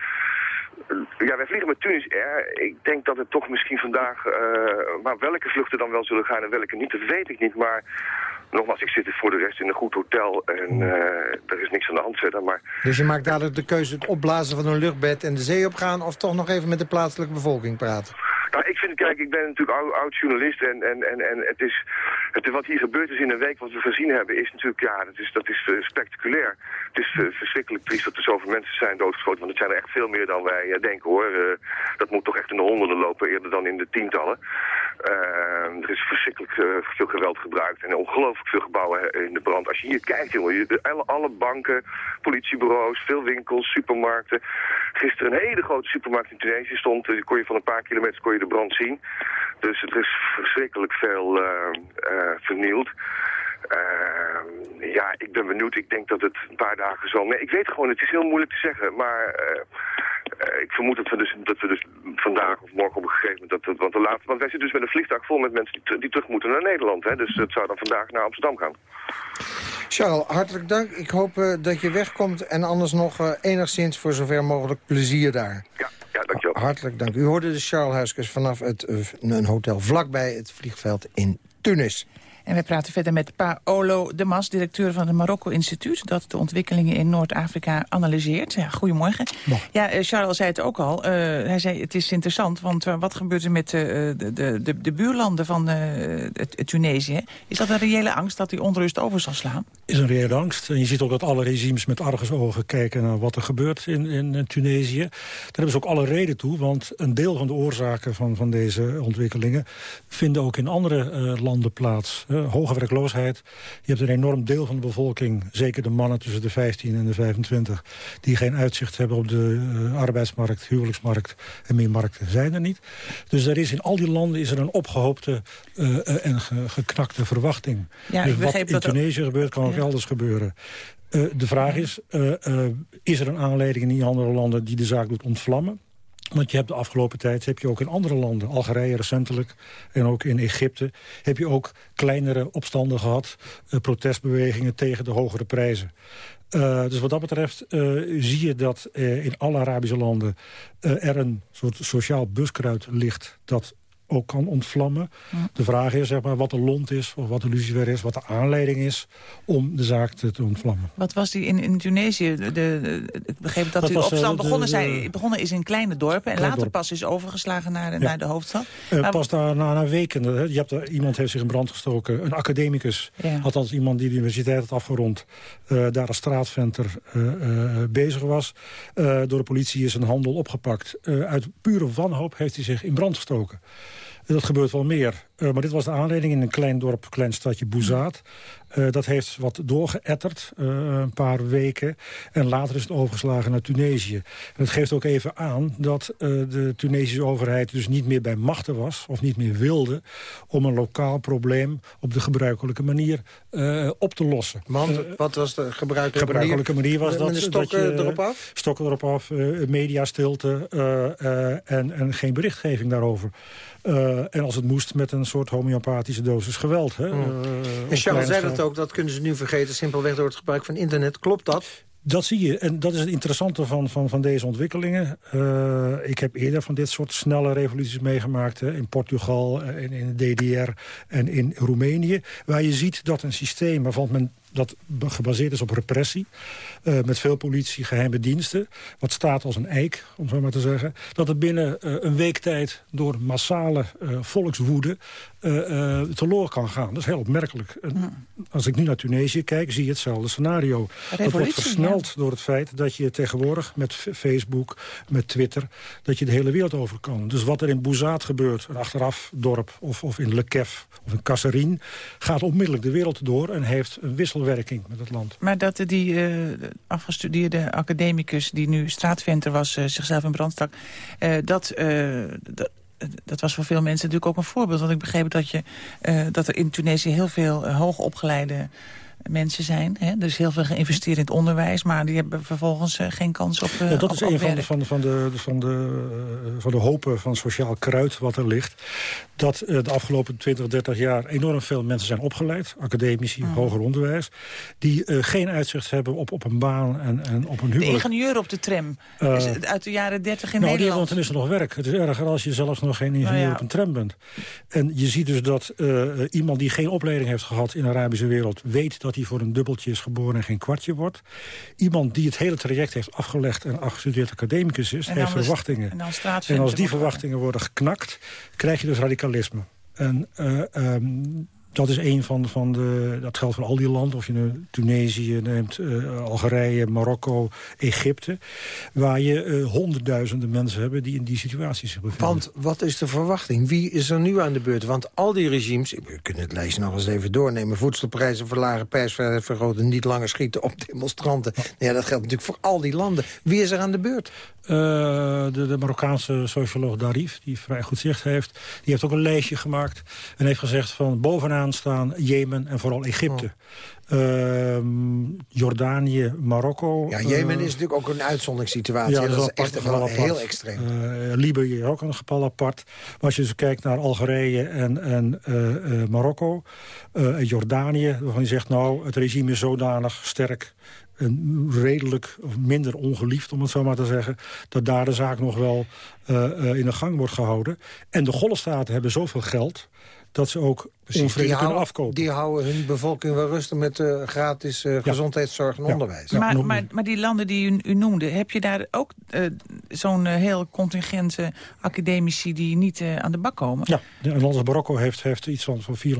Ja, wij vliegen met Tunis Air. Ik denk dat het toch misschien vandaag... Maar welke vluchten dan wel zullen gaan en welke niet, dat weet ik niet. Maar nogmaals, ik zit voor de rest in een goed hotel en uh, er is niks aan de hand verder. Maar... Dus je maakt dadelijk de keuze het opblazen van een luchtbed en de zee opgaan... of toch nog even met de plaatselijke bevolking praten? Nou, ik vind, kijk, ik ben natuurlijk oud, oud journalist en, en, en, en het is, het, wat hier gebeurd is in een week, wat we gezien hebben, is natuurlijk, ja, dat is, dat is uh, spectaculair. Het is uh, verschrikkelijk triest dat er zoveel mensen zijn doodgeschoten, want het zijn er echt veel meer dan wij uh, denken, hoor. dat moet toch echt in de honderden lopen, eerder dan in de tientallen. er is verschrikkelijk veel geweld gebruikt en ongelooflijk veel gebouwen in de brand. Als je hier kijkt, jongen, alle, banken, politiebureaus, veel winkels, supermarkten. Gisteren een hele grote supermarkt in Tunesië stond, kon je van een paar kilometer kon je de brand zien. Dus het is verschrikkelijk veel uh, uh, vernield. Uh, ja, ik ben benieuwd. Ik denk dat het een paar dagen zal... Nee, ik weet gewoon, het is heel moeilijk te zeggen. Maar uh, ik vermoed dat we, dus, dat we dus vandaag of morgen op een gegeven moment... Dat, dat, want, de laatste, want wij zitten dus met een vliegtuig vol met mensen die, die terug moeten naar Nederland. Hè? Dus het zou dan vandaag naar Amsterdam gaan. Charles, hartelijk dank. Ik hoop uh, dat je wegkomt en anders nog enigszins voor zover mogelijk plezier daar. Ja, ja dankjewel. Hartelijk dank. U hoorde de Charles Huiskes vanaf het, een hotel vlakbij het vliegveld in Tunis. En we praten verder met Paolo de Mas, directeur van het Marokko-instituut... dat de ontwikkelingen in Noord-Afrika analyseert. Ja, goedemorgen. Ja, Charles zei het ook al. Uh, hij zei, het is interessant, want uh, wat gebeurt er met uh, de, de, de, de, buurlanden van Tunesië? Is dat een reële angst dat die onrust over zal slaan? is een reële angst. En je ziet ook dat alle regimes met argusogen kijken naar wat er gebeurt in, in Tunesië. Daar hebben ze ook alle reden toe, want een deel van de oorzaken van, van deze ontwikkelingen... vinden ook in andere landen plaats hoge werkloosheid. Je hebt een enorm deel van de bevolking, zeker de mannen tussen de 15 en de 25... die geen uitzicht hebben op de uh, arbeidsmarkt, huwelijksmarkt en meer markten zijn er niet. Dus er is in al die landen is er een opgehoopte uh, en ge geknakte verwachting. Ja, dus wat in Tunesië ook... gebeurt, kan ook ja. elders gebeuren. De vraag is, is er een aanleiding in die andere landen die de zaak doet ontvlammen? Want je hebt de afgelopen tijd, heb je ook in andere landen, Algerije recentelijk en ook in Egypte, heb je ook kleinere opstanden gehad, uh, protestbewegingen tegen de hogere prijzen. Uh, dus wat dat betreft uh, zie je dat in alle Arabische landen er een soort sociaal buskruid ligt dat ook kan ontvlammen. Ja. De vraag is zeg maar, wat de lont is, of wat de lucifer is... wat de aanleiding is om de zaak te, te ontvlammen. Wat was die in, in Tunesië? De, de, ik begreep dat, dat die opstand begonnen, zijn, begonnen is in kleine dorpen... en later dorp. pas is overgeslagen naar, ja. naar de hoofdstad? Uh, maar, pas na, na, weken. Je hebt er, iemand heeft zich in brand gestoken. Een academicus, ja. althans iemand die de universiteit had afgerond... Uh, daar als straatventer uh, bezig was. door de politie is een handel opgepakt. uit pure wanhoop heeft hij zich in brand gestoken. Dat gebeurt wel meer. Uh, maar dit was de aanleiding in een klein dorp, klein stadje Bouzaat. Uh, dat heeft wat doorgeëtterd, uh, een paar weken. En later is het overgeslagen naar Tunesië. En het geeft ook even aan dat de Tunesische overheid dus niet meer bij machten was... of niet meer wilde om een lokaal probleem op de gebruikelijke manier op te lossen. Want wat was de gebruikelijke, gebruikelijke manier? was dat, de stokken dat je, erop af? Stokken erop af, mediastilte en, en geen berichtgeving daarover. En als het moest met een soort homeopathische dosis geweld. Hè? Mm. Uh, en Charles zei dat ook, dat kunnen ze nu vergeten... simpelweg door het gebruik van internet. Klopt dat? Dat zie je. En dat is het interessante van, van, van deze ontwikkelingen. Uh, ik heb eerder van dit soort snelle revoluties meegemaakt. Hè, in Portugal, in, in de DDR en in Roemenië. Waar je ziet dat een systeem waarvan men dat gebaseerd is op repressie. Uh, met veel politie, geheime diensten. Wat staat als een eik, om zo maar te zeggen. Dat het binnen uh, een week tijd door massale uh, volkswoede teloor kan gaan. Dat is heel opmerkelijk. Ja. Als ik nu naar Tunesië kijk, zie je hetzelfde scenario. Dat wordt versneld ja. door het feit dat je tegenwoordig met Facebook, met Twitter... dat je de hele wereld over kan. Dus wat er in Bouzaat gebeurt, een achteraf dorp... of, of in Le Kef of in Kasserine... gaat onmiddellijk de wereld door en heeft een wisselwerking met het land. Maar dat die uh, afgestudeerde academicus... die nu straatventer was, uh, zichzelf in brand stak... Uh, dat... dat dat was voor veel mensen natuurlijk ook een voorbeeld. Want ik begreep dat, je, dat er in Tunesië heel veel hoogopgeleide mensen zijn. Hè? Er is heel veel geïnvesteerd in het onderwijs... maar die hebben vervolgens uh, geen kans op uh, ja, Dat op, is een van de, van, de, van, de, van, de, uh, van de hopen van sociaal kruid wat er ligt. Dat de afgelopen 20, 30 jaar enorm veel mensen zijn opgeleid. Academici, mm. hoger onderwijs. Die geen uitzicht hebben op, op een baan en, en op een huwelijk. De ingenieur op de tram. is uit de jaren 30 in nou, Nederland. Want dan is er nog werk. Het is erger als je zelfs nog geen ingenieur nou ja. op een tram bent. En je ziet dus dat iemand die geen opleiding heeft gehad in de Arabische wereld... weet dat hij voor een dubbeltje is geboren en geen kwartje wordt. Iemand die het hele traject heeft afgelegd en afgestudeerd academicus is... heeft verwachtingen. En, en als die verwachtingen worden geknakt, krijg je dus radicalisme. En uh, um, dat is een van, van de... Dat geldt voor al die landen. Of je nu Tunesië neemt, uh, Algerije, Marokko, Egypte. Waar je uh, honderdduizenden mensen hebben die in die situaties zich bevinden. Want wat is de verwachting? Wie is er nu aan de beurt? Want al die regimes... We kunnen het lijstje nog eens even doornemen. Voedselprijzen verlagen, persvrijheid vergroten... niet langer schieten op demonstranten. Ja, dat geldt natuurlijk voor al die landen. Wie is er aan de beurt? De, de, Marokkaanse socioloog Darif, die vrij goed zicht heeft... die heeft ook een lijstje gemaakt en heeft gezegd van bovenaan staan Jemen en vooral Egypte. Oh. Jordanië, Marokko. Ja, Jemen is natuurlijk ook een uitzonderingssituatie. Ja, dat, is echt wel heel extreem. Libië ook een geval apart. Maar als je dus kijkt naar Algerije en, en Marokko en Jordanië... waarvan je zegt, nou, het regime is zodanig sterk redelijk of minder ongeliefd, om het zo maar te zeggen... dat daar de zaak nog wel uh, uh, in de gang wordt gehouden. En de golfstaten hebben zoveel geld dat ze ook Precies, die kunnen afkopen. Die houden hun bevolking wel rustig met uh, gratis uh, gezondheidszorg en onderwijs. Maar, maar, maar, die landen die u, u noemde, heb je daar ook uh, zo'n heel contingent academici die niet aan de bak komen? Ja, een land als Marokko heeft, heeft iets van, van 400.000,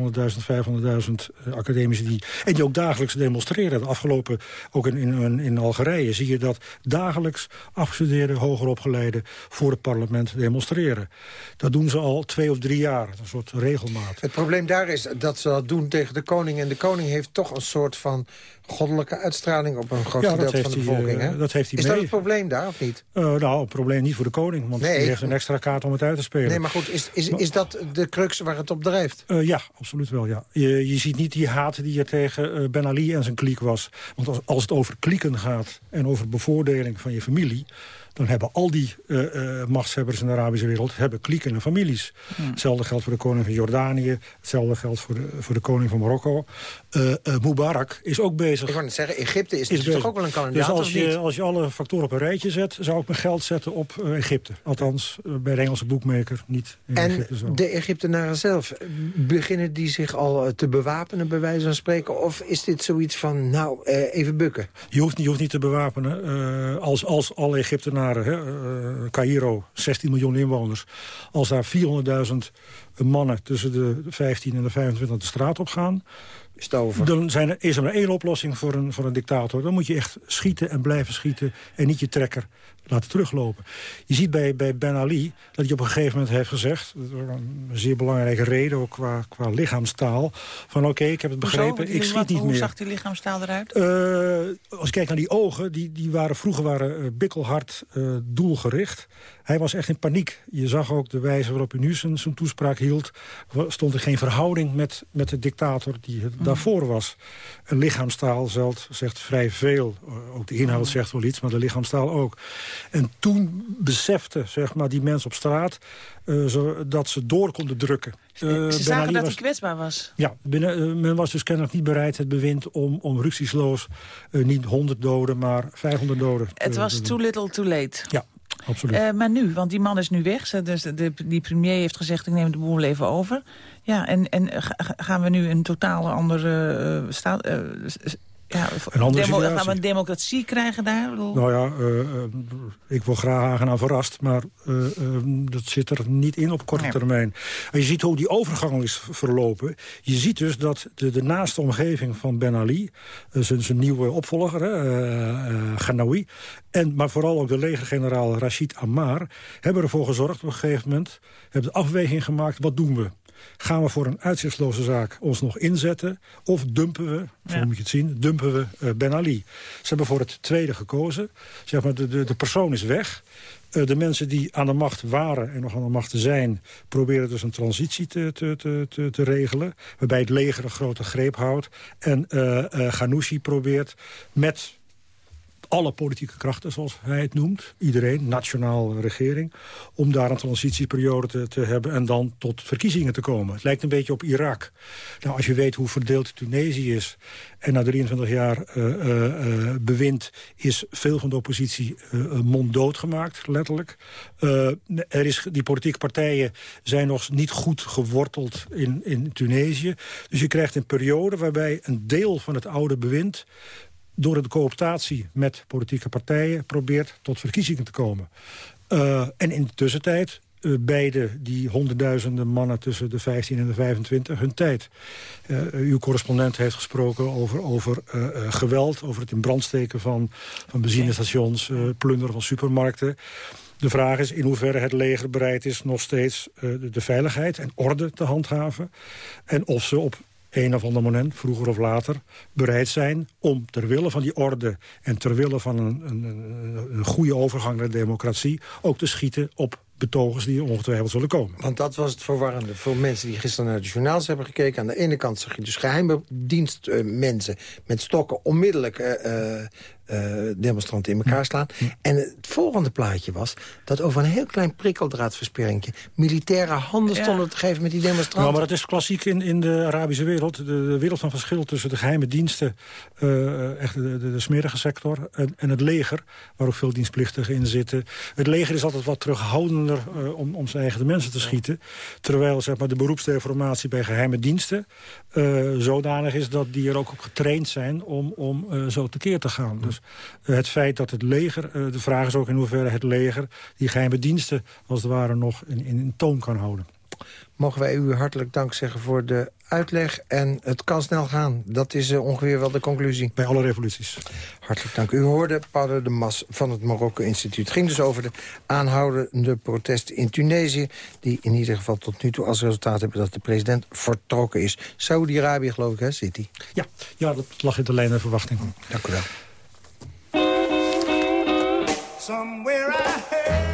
500.000 academici die, en die ook dagelijks demonstreren. De afgelopen, ook in, in, in Algerije, zie je dat dagelijks afgestudeerde, hoger opgeleide voor het parlement demonstreren. Dat doen ze al twee of drie jaar, een soort regelmaat. Het probleem daar daar is dat ze dat doen tegen de koning. En de koning heeft toch een soort van goddelijke uitstraling op een groot ja, gedeelte van de bevolking. Hij, dat heeft hij is dat het probleem daar, of niet? Uh, nou, het probleem niet voor de koning, want nee. die heeft een extra kaart om het uit te spelen. Nee, maar goed, is, is, is dat de crux waar het op drijft? Uh, ja, absoluut wel, ja. Je, je ziet niet die haat die er tegen uh, Ben Ali en zijn kliek was. Want als, als het over klieken gaat en over bevoordeling van je familie dan hebben al die uh, uh, machtshebbers in de Arabische wereld... hebben klieken en families. Hmm. Hetzelfde geldt voor de koning van Jordanië. Hetzelfde geldt voor de, voor de koning van Marokko. Uh, Mubarak is ook bezig. Ik wou net zeggen, Egypte is, is toch ook wel een kandidaat, Dus als je, als je alle factoren op een rijtje zet... zou ik mijn geld zetten op Egypte. Althans, bij de Engelse boekmaker, niet in en Egypte zelf. de Egyptenaren zelf, beginnen die zich al te bewapenen... bij wijze van spreken? Of is dit zoiets van, nou, even bukken? Je hoeft, je hoeft niet te bewapenen. als, als alle Egyptenaren uh, Cairo, 16 miljoen inwoners... als daar 400.000 mannen tussen de 15 en de 25 de straat op gaan... Dan zijn er, is er maar één oplossing voor een, voor een dictator. Dan moet je echt schieten en blijven schieten en niet je trekker laten teruglopen. Je ziet bij, bij Ben Ali dat hij op een gegeven moment heeft gezegd... een zeer belangrijke reden, ook qua, qua lichaamstaal... van oké, ik heb het begrepen, ik schiet niet hoe meer. Hoe zag die lichaamstaal eruit? Uh, als je kijkt naar die ogen, die, die waren vroeger waren, uh, bikkelhard uh, doelgericht. Hij was echt in paniek. Je zag ook de wijze waarop hij nu zijn, zijn toespraak hield. Stond er geen verhouding met, met de dictator die het mhm. daarvoor was. Een lichaamstaal zegt, zegt vrij veel. Ook de inhoud mhm. zegt wel iets, maar de lichaamstaal ook. En toen besefte zeg maar, die mensen op straat uh, zo, dat ze door konden drukken. Uh, ze zagen dat hij kwetsbaar was. Ja, binnen, uh, men was dus kennelijk niet bereid, het bewind... om, om niet 100 doden, maar 500 doden. Het was too little too late. Ja, absoluut. maar nu, want die man is nu weg. Dus de, die premier heeft gezegd, ik neem de boel even over. Ja, en, en gaan we nu een totaal andere staat ja, een demo, gaan we een democratie krijgen daar? Nou ja, uh, uh, ik wil graag aangenaam verrast, maar uh, dat zit er niet in op korte termijn. En je ziet hoe die overgang is verlopen. Je ziet dus dat de, de naaste omgeving van Ben Ali, zijn, zijn nieuwe opvolger, Ghanawi, en, maar vooral ook de legergeneraal Rashid Ammar, hebben ervoor gezorgd op een gegeven moment, hebben de afweging gemaakt, wat doen we? Gaan we voor een uitzichtsloze zaak ons nog inzetten? Of dumpen we, zo moet je het zien, dumpen we uh, Ben Ali? Ze hebben voor het tweede gekozen. Zeg maar, de, de, de persoon is weg. Uh, de mensen die aan de macht waren en nog aan de macht zijn... proberen dus een transitie te, te, te, te, regelen. Waarbij het leger een grote greep houdt. En uh, Ghanouchi probeert met alle politieke krachten, zoals hij het noemt. Iedereen, nationaal regering. Om daar een transitieperiode te, hebben en dan tot verkiezingen te komen. Het lijkt een beetje op Irak. Nou, als je weet hoe verdeeld Tunesië is... en na 23 jaar uh, bewind is veel van de oppositie monddood gemaakt, letterlijk. er is, die politieke partijen zijn nog niet goed geworteld in, in Tunesië. Dus je krijgt een periode waarbij een deel van het oude bewind door de cooptatie met politieke partijen... probeert tot verkiezingen te komen. Uh, en in de tussentijd uh, beide die honderdduizenden mannen tussen de 15 en de 25 hun tijd. Uh, uw correspondent heeft gesproken over, over geweld... over het in brand steken van, van benzinestations, plunderen van supermarkten. De vraag is in hoeverre het leger bereid is nog steeds de veiligheid en orde te handhaven. En of ze op een of ander moment, vroeger of later... bereid zijn om ter wille van die orde... en ter wille van een, een, een goede overgang naar de democratie... ook te schieten op betogers die ongetwijfeld zullen komen. Want dat was het verwarrende voor mensen die gisteren naar de journaals hebben gekeken. Aan de ene kant zag je dus geheime dienstmensen met stokken onmiddellijk uh, uh, demonstranten in elkaar slaan. En het volgende plaatje was dat over een heel klein prikkeldraadversperringje... militaire handen stonden te geven met die demonstranten. Nou, maar dat is klassiek in, in de Arabische wereld. De, de wereld van verschil tussen de geheime diensten... Uh, echt de, de, de, smerige sector en, en, het leger... waar ook veel dienstplichtigen in zitten. Het leger is altijd wat terughoudender uh, om, om zijn eigen mensen te schieten. Terwijl zeg maar, de beroepsdeformatie bij geheime diensten... zodanig is dat die er ook op getraind zijn om, om zo tekeer te gaan. Dus dus het feit dat het leger, eh, de vraag is ook in hoeverre het leger... die geheime diensten als het ware nog in, in toon kan houden. Mogen wij u hartelijk dank zeggen voor de uitleg. En het kan snel gaan. Dat is uh, ongeveer wel de conclusie. Bij alle revoluties. Hartelijk dank. U hoorde Paulo de Mas van het Marokko-instituut. Het ging dus over de aanhoudende protesten in Tunesië... die in ieder geval tot nu toe als resultaat hebben dat de president vertrokken is. Saudi-Arabië geloof ik, hè, City? Ja, ja, dat lag in de lijn der verwachting. Dank u wel. Somewhere I heard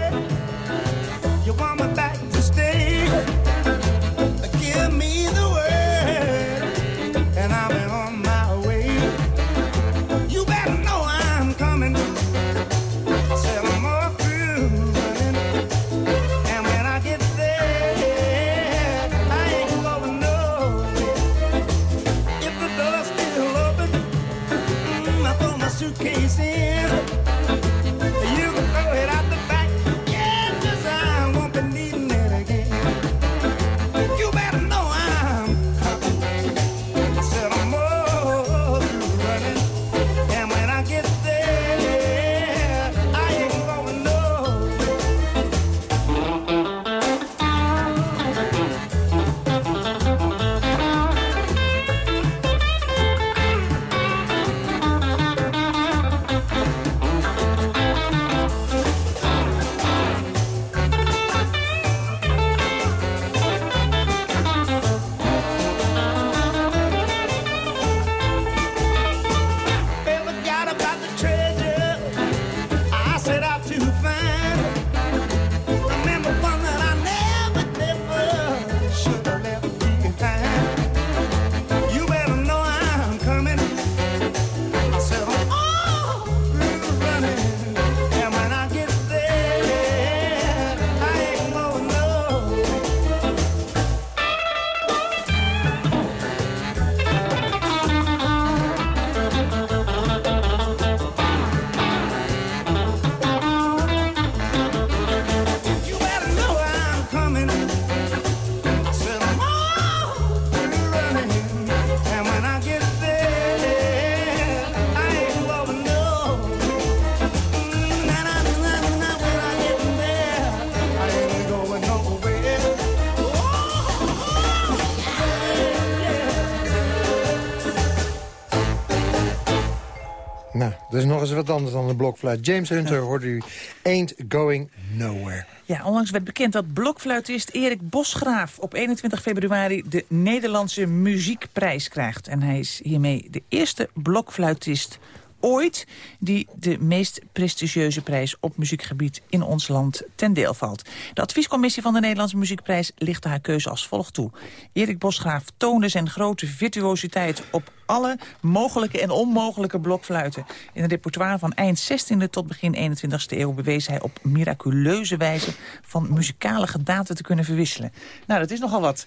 is nog eens wat anders dan een blokfluit. James Hunter hoorde u Ain't Going Nowhere. Ja, onlangs werd bekend dat blokfluitist Erik Bosgraaf... op 21 februari de Nederlandse Muziekprijs krijgt. En hij is hiermee de eerste blokfluitist ooit die de meest prestigieuze prijs op muziekgebied in ons land ten deel valt. De adviescommissie van de Nederlandse Muziekprijs lichtte haar keuze als volgt toe. Erik Bosgraaf toonde zijn grote virtuositeit op alle mogelijke en onmogelijke blokfluiten. In het repertoire van eind 16e tot begin 21e eeuw bewees hij op miraculeuze wijze van muzikale gedaten te kunnen verwisselen. Nou, dat is nogal wat.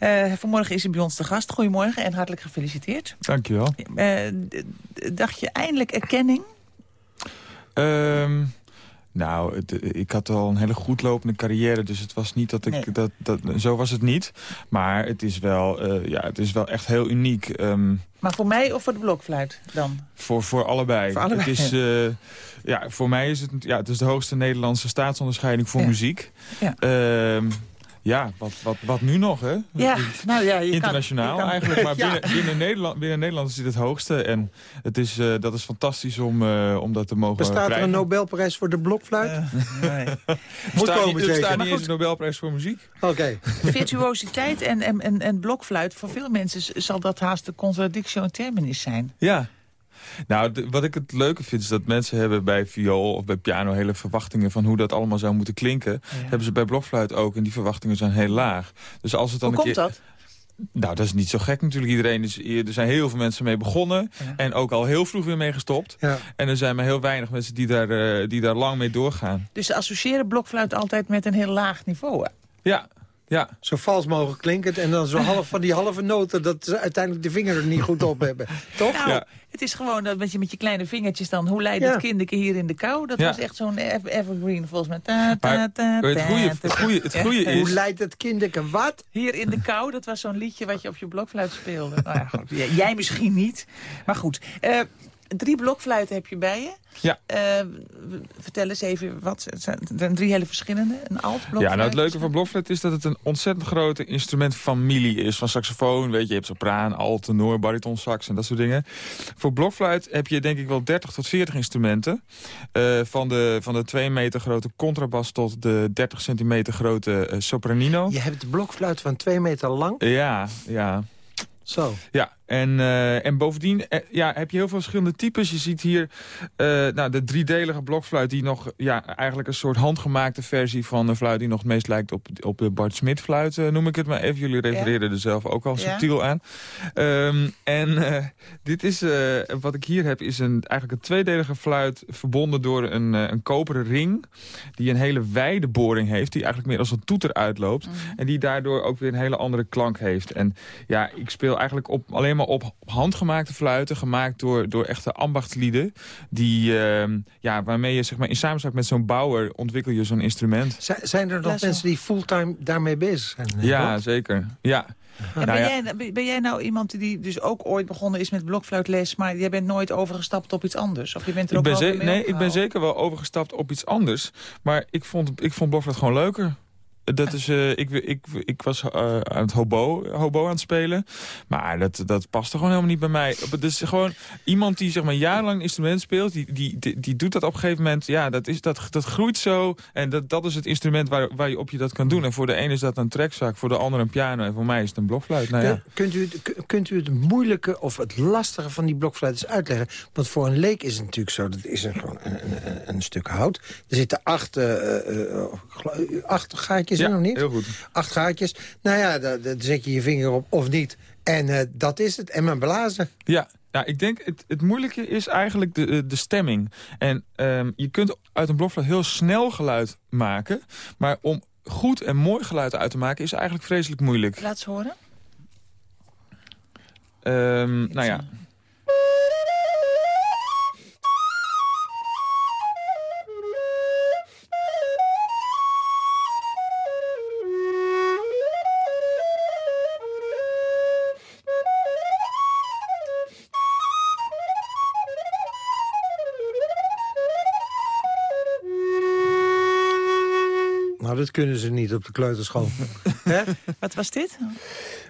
Uh, vanmorgen is hij bij ons te gast. Goedemorgen en hartelijk gefeliciteerd. Dankjewel. Uh, dacht je eindelijk erkenning? Um, nou, het, ik had al een hele goed lopende carrière, dus het was niet dat ik... Dat, dat, zo was het niet. Maar het is wel, uh, ja, het is wel echt heel uniek. Um, maar voor mij of voor de blokfluit dan? Voor, voor allebei. Voor allebei. Het is, uh, ja, voor mij is het, ja, het is de hoogste Nederlandse staatsonderscheiding voor ja. muziek. Ja. Um, Ja, wat, wat, wat nu nog, hè? Ja, nou ja, je kan- Internationaal je kan- eigenlijk, maar Ja. binnen, binnen, Nederland, binnen Nederland is dit het hoogste. En het is, eh, dat is fantastisch om, eh, om dat te mogen Bestaat er krijgen. een Nobelprijs voor de blokfluit? nee. Er Moet staat komen niet, er zeker. staat niet eens een Nobelprijs voor muziek. Oké. Virtuositeit en, en, en, en blokfluit, voor veel mensen zal dat haast de contradictio in terminis zijn. Ja. Nou, wat ik het leuke vind is dat mensen hebben bij viool of bij piano hele verwachtingen van hoe dat allemaal zou moeten klinken. Hebben ze bij blokfluit ook en die verwachtingen zijn heel laag. Dus als het dan Hoe een komt keer... dat? Nou, dat is niet zo gek natuurlijk. Iedereen is, er zijn heel veel mensen mee begonnen. En ook al heel vroeg weer mee gestopt. Ja. En er zijn maar heel weinig mensen die daar, eh, die daar lang mee doorgaan. Dus ze associëren blokfluit altijd met een heel laag niveau. hè? Ja, ja. Zo vals mogelijk klinkend. En dan zo half van die halve noten... dat ze uiteindelijk de vinger er niet goed op hebben. Toch? Nou, het is gewoon dat met je, met je kleine vingertjes dan... hoe leidt Ja. het kinderke hier in de kou? Dat Ja. was echt zo'n ever- evergreen volgens mij. Ta, ta, ta, het ta. het goeie- het goeie Ja. is- Hoe leidt het kinderke wat? Hier in de kou, dat was zo'n liedje wat je op je blokfluit speelde. nou ja, goed. Jij misschien niet. Maar goed, eh, drie blokfluiten heb je bij je. Ja. Eh, vertel eens even, wat het zijn, drie hele verschillende. Een alt blokfluit. Ja, nou het leuke van blokfluit is dat het een ontzettend grote instrumentfamilie is. Van saxofoon, weet je, je hebt sopraan, alt, tenor, bariton, sax en dat soort dingen. Voor blokfluit heb je denk ik wel 30 tot 40 instrumenten. Eh, van, de, van de 2 meter grote contrabas tot de 30 centimeter grote eh, sopranino. Je hebt de blokfluit van twee meter lang. Ja, ja. Zo. Ja, en, eh, en bovendien eh, ja, heb je heel veel verschillende types. Je ziet hier eh, nou, de driedelige blokfluit... die nog ja, eigenlijk een soort handgemaakte versie van een fluit... die nog het meest lijkt op, op de Bart Smit fluit, noem ik het maar even. Jullie refereerden er zelf ook al Ja. subtiel aan. Ehm, en dit is, wat ik hier heb, is een, eigenlijk een tweedelige fluit... verbonden door een, een koperen ring... die een hele wijde boring heeft... die eigenlijk meer als een toeter uitloopt... en die daardoor ook weer een hele andere klank heeft. En ja, ik speel eigenlijk op, alleen maar op handgemaakte fluiten... gemaakt door, door echte ambachtslieden... Die, ehm, ja, waarmee je zeg maar, in samenspraak met zo'n bouwer... ontwikkel je zo'n instrument. Z- zijn er nog mensen die fulltime daarmee bezig zijn? Ja, zeker. Ja. En Nou ben, ja. jij, ben- ben jij nou iemand die dus ook ooit begonnen is met blokfluitles... maar jij bent nooit overgestapt op iets anders? Of je bent er Ik ook ben, wel ze- mee nee, ik ben zeker wel overgestapt op iets anders. Maar ik vond, ik vond blokfluit gewoon leuker. Dat is, eh, ik, ik, ik was eh, aan het hobo, hobo aan het spelen. Maar dat, dat paste gewoon helemaal niet bij mij. Is gewoon iemand die zeg maar, jarenlang instrument speelt... Die, die, die, doet dat op een gegeven moment. Ja, dat, is, dat, dat groeit zo. En dat, dat is het instrument waar, waar je op je dat kan doen. En voor de ene is dat een trekzak, voor de ander een piano... en voor mij is het een blokfluit. Nou ja. Kun- Kunt, u, kunt u het moeilijke of het lastige van die blokfluit eens uitleggen? Want voor een leek is het natuurlijk zo, dat is een, gewoon een, een, stuk hout. Er zitten acht, gelo- acht gaatjes in, Ja, of niet? heel goed. Acht gaatjes. Nou ja, daar, daar zet je je vinger op of niet. En eh, dat is het. En maar blazen. Ja, ja ik denk het, het moeilijke is eigenlijk de, eh, de stemming. En ehm, je kunt uit een blokfluit heel snel geluid maken. Maar om goed en mooi geluid uit te maken is eigenlijk vreselijk moeilijk. Laat eens horen. Ehm, nou ja. Kunnen ze niet op de kleuterschool. Hè? Wat was dit?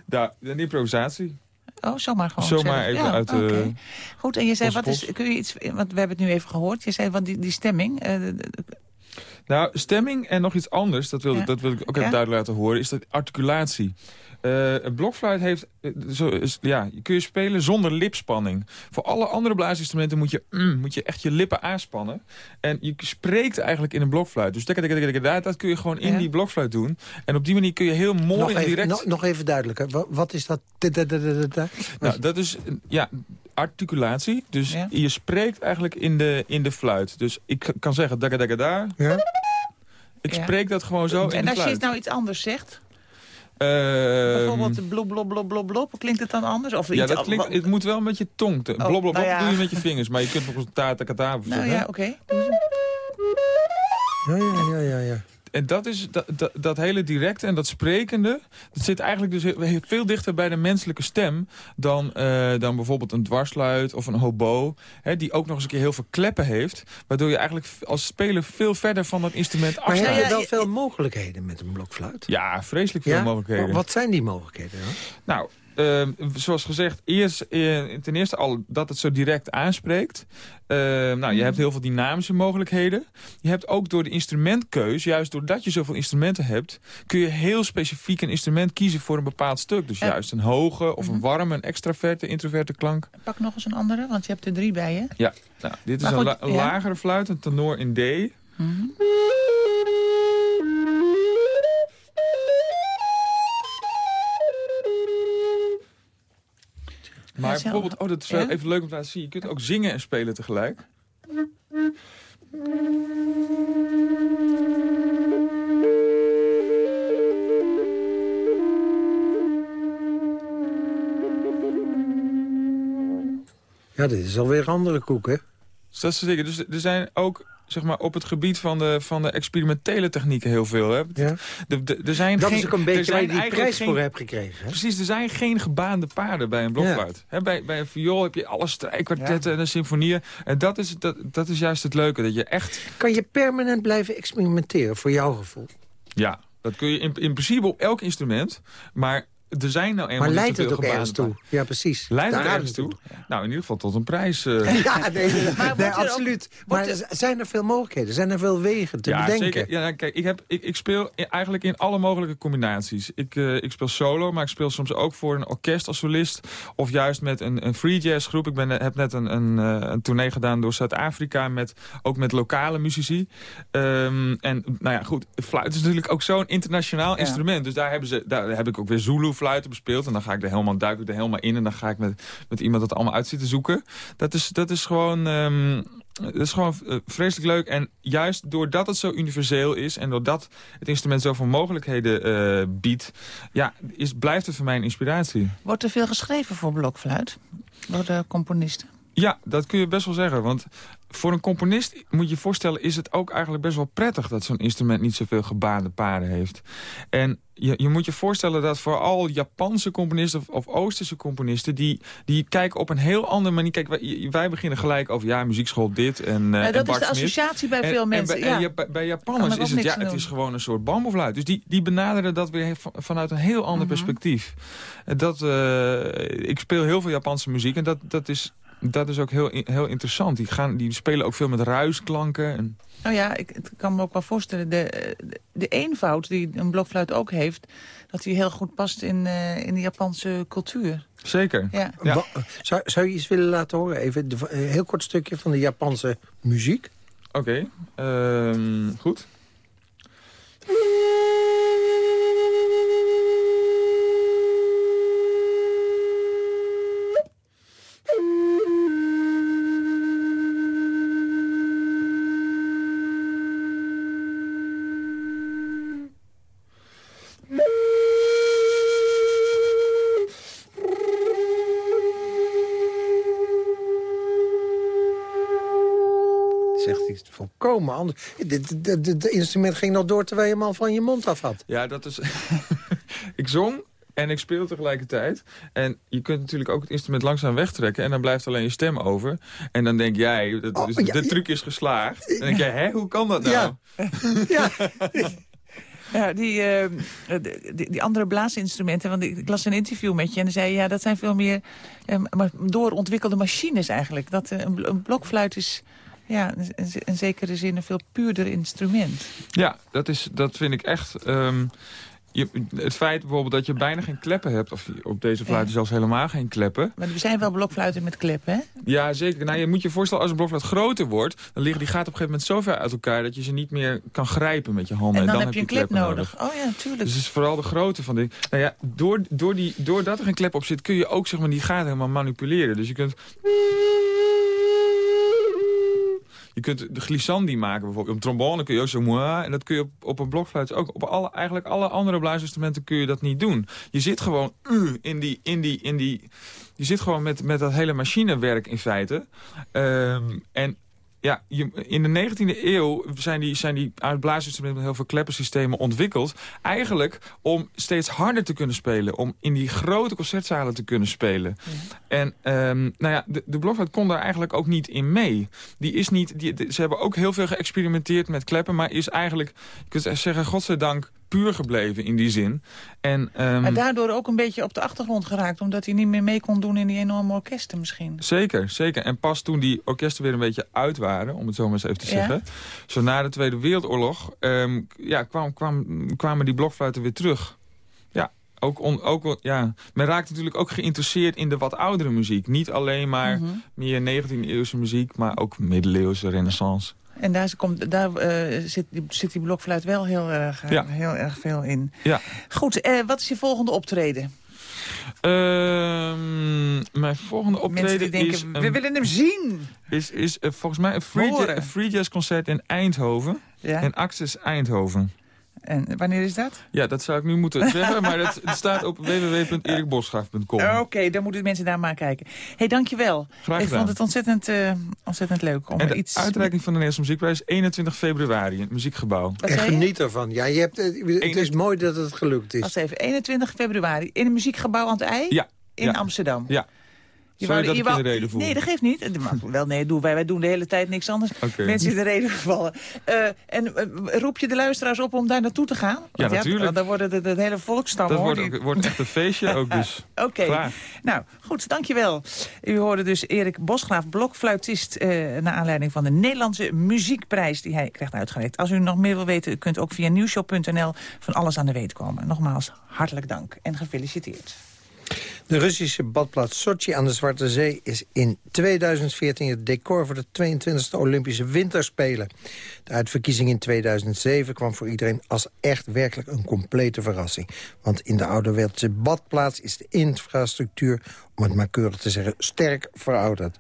Daar, een improvisatie. Oh, zomaar gewoon Zomaar zelf. even Ja, uit de... Goed, en je zei, wat is, kun je iets, want we hebben het nu even gehoord. Je zei, want die, die stemming, eh, Nou, stemming en nog iets anders, dat wil, Ja. dat wil ik ook Ja? even duidelijk laten horen, is dat articulatie. Eh, een blokfluit heeft, eh, zo, is, ja, je kun je spelen zonder lipspanning. Voor alle andere blaasinstrumenten moet je, mm, moet je echt je lippen aanspannen. En je spreekt eigenlijk in een blokfluit. Dus dat, kun je gewoon in Ja. die blokfluit doen. En op die manier kun je heel mooi nog, en even, direct... nog, nog even duidelijker. Wat, wat is dat? Nou, dat is ja, articulatie. Dus je spreekt eigenlijk in de, in de fluit. Dus ik kan zeggen daga da. Ja. Ik Ja. spreek dat gewoon zo in en de als je fluit. nou iets anders zegt, Ehm, bijvoorbeeld blob, blob, blob, blob, blob, klinkt het dan anders? Of ja, iets dat klinkt, het moet wel met je tong. Te, Oh, blob, blob, nou ja. doe je met je vingers. Maar je kunt bijvoorbeeld ta, ta, ta, ta, Nou zeggen. ja, oké. Ja, ja, ja, ja. ja. En dat is dat, dat, dat hele directe en dat sprekende... dat zit eigenlijk dus heel, veel dichter bij de menselijke stem... dan, eh, dan bijvoorbeeld een dwarsluit of een hobo... Hè, die ook nog eens een keer heel veel kleppen heeft... waardoor je eigenlijk als speler veel verder van dat instrument Maar afstaat. heb je wel veel mogelijkheden met een blokfluit? Ja, vreselijk veel Ja? mogelijkheden. Wat zijn die mogelijkheden dan? Nou, ehm, zoals gezegd, eerst, eh, ten eerste al dat het zo direct aanspreekt. Ehm, nou, je hebt heel veel dynamische mogelijkheden. Je hebt ook door de instrumentkeus, juist doordat je zoveel instrumenten hebt... kun je heel specifiek een instrument kiezen voor een bepaald stuk. Dus juist een hoge of een warme, een extraverte, introverte klank. Pak nog eens een andere, want je hebt er drie bij je. Ja, nou, dit is een, la- ja. lagere fluit, een tenor in D. Maar Ja, bijvoorbeeld, oh, dat is wel Ja? even leuk om te laten zien. Je kunt ook zingen en spelen tegelijk. Ja, dit is alweer andere koek, hè? Dus dat soort dingen. Dus er zijn ook zeg maar, op het gebied van de, van de experimentele technieken heel veel. Hè? Ja. De, de, er zijn Dat geen, is ook een beetje waar je die prijs geen- voor hebt gekregen. Hè? Precies, er zijn geen gebaande paarden bij een blokfluit. Hè, bij, bij een viool heb je alle strijkkwartetten en de symfonieën. En dat is, dat, dat is juist het leuke. Dat je echt... Kan je permanent blijven experimenteren, voor jouw gevoel? Ja, dat kun je in, in principe op elk instrument. Maar er zijn nou eenmaal Maar leidt het ook ergens toe? Ja, precies. Leidt het Daar ergens gaat toe? Nou, in ieder geval tot een prijs. eh. Ja, nee, nee, Maar wordt nee, ook- absoluut. maar er- zijn er veel mogelijkheden? Zijn er veel wegen te ja, bedenken? zeker. Ja, kijk, ik, heb, ik, ik speel eigenlijk in alle mogelijke combinaties. Ik, eh, ik speel solo, maar ik speel soms ook voor een orkest als solist. Of juist met een, een free jazz groep. Ik ben, heb net een, een, eh, een tournee gedaan door Zuid-Afrika. Met, ook met lokale muzici. Ehm, en nou ja, goed. Fluit is natuurlijk ook zo'n internationaal instrument. Dus daar, hebben ze, daar heb ik ook weer Zulu-fluiten bespeeld. En dan ga ik er helemaal, duik ik er helemaal in. En dan ga ik met, met iemand dat allemaal uit zitten zoeken. Dat is, dat is gewoon... ehm, dat is gewoon eh, vreselijk leuk. En juist doordat het zo universeel is... en doordat het instrument zoveel mogelijkheden eh, biedt... Ja, is, blijft het voor mij een inspiratie. Wordt er veel geschreven voor blokfluit? Door de componisten? Ja, dat kun je best wel zeggen. Want voor een componist moet je je voorstellen... is het ook eigenlijk best wel prettig... dat zo'n instrument niet zoveel gebaande paden heeft. En je, je moet je voorstellen dat vooral Japanse componisten... of, of Oosterse componisten... Die, die kijken op een heel andere manier... Kijk, wij, wij beginnen gelijk over... ja, muziekschool dit en, Ja, en dat is de associatie bij veel en mensen. bij, ja. en bij- bij Japanners er is het, ja, het is gewoon een soort bamboefluit. Dus die, die benaderen dat weer van- vanuit een heel ander Mhm. perspectief. Dat, eh, ik speel heel veel Japanse muziek en dat, dat, is, dat is ook heel, heel interessant. Die, gaan, die spelen ook veel met ruisklanken. En, Nou ja, ik het kan me ook wel voorstellen. De, de, de eenvoud die een blokfluit ook heeft... dat die heel goed past in, eh, in de Japanse cultuur. zeker. Ja. Zou, zou je iets willen laten horen? Even de- een heel kort stukje van de Japanse muziek. Oké, ehm, goed. Volkomen anders. Het instrument ging nog door terwijl je hem al van je mond af had. Ja, dat is... ik zong en ik speel tegelijkertijd. En je kunt natuurlijk ook het instrument langzaam wegtrekken... en dan blijft alleen je stem over. En dan denk jij, dat, Oh, dus ja, de truc is geslaagd. En dan denk jij, hè, hoe kan dat nou? Ja. ja. Ja, die, eh, die, die andere blaasinstrumenten, want ik las een interview met je... en dan zei je, ja, dat zijn veel meer eh, ma- doorontwikkelde machines eigenlijk. Dat eh, een blokfluit is ja, in, in- zekere zin een veel puurder instrument. Ja, dat, is, dat vind ik echt... ehm, je, het feit bijvoorbeeld dat je bijna geen kleppen hebt... of op deze fluiten zelfs helemaal geen kleppen... Maar er zijn wel blokfluiten met kleppen, hè? Ja, zeker. Nou, je moet je voorstellen, als een blokfluit groter wordt... dan liggen die gaten op een gegeven moment zo ver uit elkaar... dat je ze niet meer kan grijpen met je handen. En dan, heb je een klep nodig. Oh ja, tuurlijk. Dus het is vooral de grootte van die... Nou ja, door, door die, doordat er geen klep op zit... kun je ook zeg maar, die gaten helemaal manipuleren. Dus je kunt... Je kunt de glissandi maken bijvoorbeeld. Op trombone kun je ook zo... En dat kun je op, op een blokfluit ook. Op alle, eigenlijk alle andere blaasinstrumenten kun je dat niet doen. Je zit gewoon uh, in die... In die, in die je zit gewoon met, met dat hele machinewerk in feite. Ehm, en ja, je, in de 19e eeuw zijn die, zijn die uitblaasinstrumenten met heel veel kleppensystemen ontwikkeld. Eigenlijk om steeds harder te kunnen spelen. Om in die grote concertzalen te kunnen spelen. En ehm, nou ja, de, de blokfluit kon daar eigenlijk ook niet in mee. Die is niet, die, ze hebben ook heel veel geëxperimenteerd met kleppen. Maar is eigenlijk, je kunt zeggen, godzijdank puur gebleven in die zin. En, ehm, En daardoor ook een beetje op de achtergrond geraakt... omdat hij niet meer mee kon doen in die enorme orkesten misschien. Zeker, zeker. En pas toen die orkesten weer een beetje uit waren, om het zo maar eens even te Ja. zeggen. Zo na de Tweede Wereldoorlog ehm, ja, kwam, kwam, kwamen die blokfluiten weer terug. Ja, ook on, ook, ja, men raakt natuurlijk ook geïnteresseerd in de wat oudere muziek. Niet alleen maar Mhm. meer 19e-eeuwse muziek, maar ook middeleeuwse renaissance. En daar, komt, daar eh, zit, die- zit die blokfluit wel heel erg, eh, Ja. heel erg veel in. Ja. Goed, eh, wat is je volgende optreden? Ehm, mijn volgende Mensen optreden die denken, is... we een- willen hem zien. is, is volgens mij een free, jazz, een free jazz concert in Eindhoven. Ja. In Access Eindhoven. En wanneer is dat? Ja, dat zou ik nu moeten zeggen, maar het, het staat op www.erikbosgraaf.com. Oké, dan moeten de mensen daar maar kijken. Hé, hey, dankjewel. Graag Ik gedaan. vond het ontzettend, eh, ontzettend leuk om En de iets... uitreiking van de Nederlandse Muziekprijs 21 februari in het Muziekgebouw. En geniet ervan. Ja, je hebt, het het is mooi dat het gelukt is. Wacht even, 21 februari in het muziekgebouw aan het IJ Ja. in ja. Amsterdam. Ja. Je Sorry wou- dat je wou- reden voel. Nee, dat geeft niet. Wel, nee, doen wij, wij doen de hele tijd niks anders. Mensen in de reden vallen. Eh, en eh, roep je de luisteraars op om daar naartoe te gaan? Want natuurlijk. dan worden de, de hele volkstam Dat hoor. wordt, ook- wordt echt een feestje ook dus. Oké, nou goed, dankjewel. U hoorde dus Erik Bosgraaf, blokfluitist... eh naar aanleiding van de Nederlandse Muziekprijs die hij krijgt uitgereikt. Als u nog meer wil weten, u kunt ook via nieuwshow.nl van alles aan de weet komen. Nogmaals, hartelijk dank en gefeliciteerd. De Russische badplaats Sochi aan de Zwarte Zee is in 2014 het decor voor de 22e Olympische Winterspelen. De uitverkiezing in 2007 kwam voor iedereen als echt werkelijk een complete verrassing. Want in de ouderwetse badplaats is de infrastructuur, om het maar keurig te zeggen, sterk verouderd.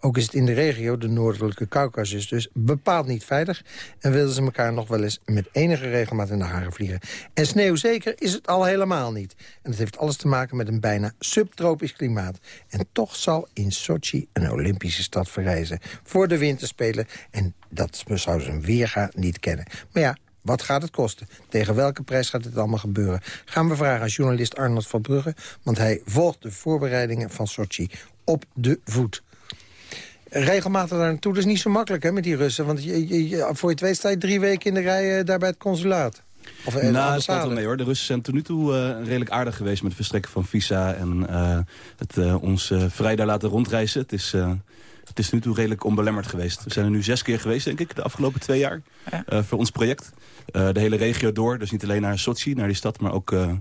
Ook is het in de regio, de noordelijke Caucasus, dus bepaald niet veilig. En wilden ze elkaar nog wel eens met enige regelmaat in de haren vliegen. En sneeuwzeker is het al helemaal niet. En het heeft alles te maken met een bijna subtropisch klimaat. En toch zal in Sochi een Olympische stad verrijzen voor de winterspelen. En dat zou zijn weerga niet kennen. Maar ja, wat gaat het kosten? Tegen welke prijs gaat dit allemaal gebeuren? Gaan we vragen aan journalist Arnold van Brugge... want hij volgt de voorbereidingen van Sochi op de voet. Regelmatig daar naartoe, dat is niet zo makkelijk hè, met die Russen. Want je, voor je het weet sta je drie weken in de rij eh, daar bij het consulaat. Of eh, nou, dat valt wel mee hoor. De Russen zijn tot nu toe eh, redelijk aardig geweest met het verstrekken van visa en het ons vrij daar laten rondreizen. Het is, het is nu toe redelijk onbelemmerd geweest. We zijn er nu zes keer geweest, denk ik, de afgelopen twee jaar eh, voor ons project. Eh, de hele regio door, dus niet alleen naar Sochi, naar die stad, maar ook eh,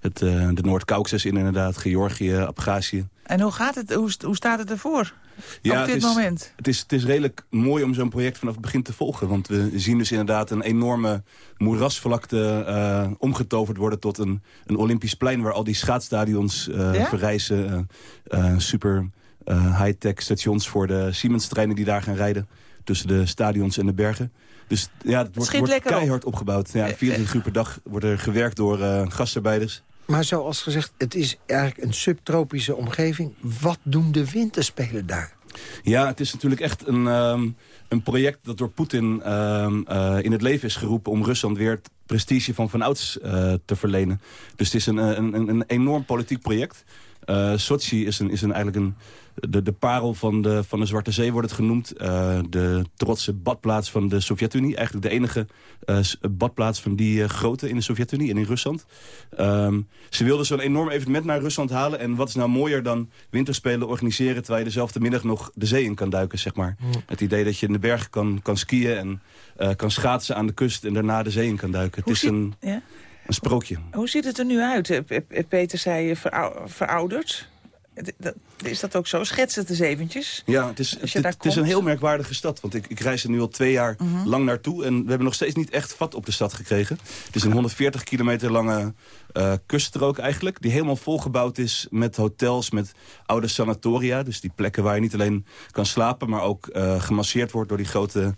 het, de Noord-Caucasus in inderdaad, Georgië, Abhazie. En hoe, gaat het, hoe, hoe staat het ervoor op dit het is, moment? Het is, het is redelijk mooi om zo'n project vanaf het begin te volgen. Want we zien dus inderdaad een enorme moerasvlakte omgetoverd worden tot een, een Olympisch plein... waar al die schaatsstadions Ja? verrijzen. super high-tech stations voor de Siemens-treinen die daar gaan rijden. Tussen de stadions en de bergen. Dus ja, het wordt, op. keihard opgebouwd. Ja, 24 uur per dag wordt er gewerkt door eh, gastarbeiders. Maar zoals gezegd, het is eigenlijk een subtropische omgeving. Wat doen de winterspelen daar? Ja, het is natuurlijk echt een, ehm, een project dat door Poetin ehm, eh, in het leven is geroepen... om Rusland weer het prestige van van ouds eh, te verlenen. Dus het is een, een, een, enorm politiek project. Eh Sochi is, een, is een, eigenlijk een, de, de parel van de, van de Zwarte Zee wordt het genoemd. Eh, de trotse badplaats van de Sovjet-Unie. Eigenlijk de enige eh, badplaats van die eh, grootte in de Sovjet-Unie en in Rusland. Ehm, ze wilden zo'n enorm evenement naar Rusland halen. En wat is nou mooier dan winterspelen organiseren... terwijl je dezelfde middag nog de zee in kan duiken, zeg maar. Het idee dat je in de bergen kan, kan skiën en kan schaatsen aan de kust... en daarna de zee in kan duiken. Hoe het is een, ja? een sprookje. Hoe ziet het er nu uit? Peter zei verou- verouderd. Is dat ook zo? Schets het eens eventjes. Ja, het is, het, is een heel merkwaardige stad. Want ik, ik reis er nu al twee jaar Mhm. lang naartoe. En we hebben nog steeds niet echt vat op de stad gekregen. Het is een 140 kilometer lange eh, kuststrook eigenlijk. Die helemaal volgebouwd is met hotels, met oude sanatoria. Dus die plekken waar je niet alleen kan slapen... maar ook eh, gemasseerd wordt door die grote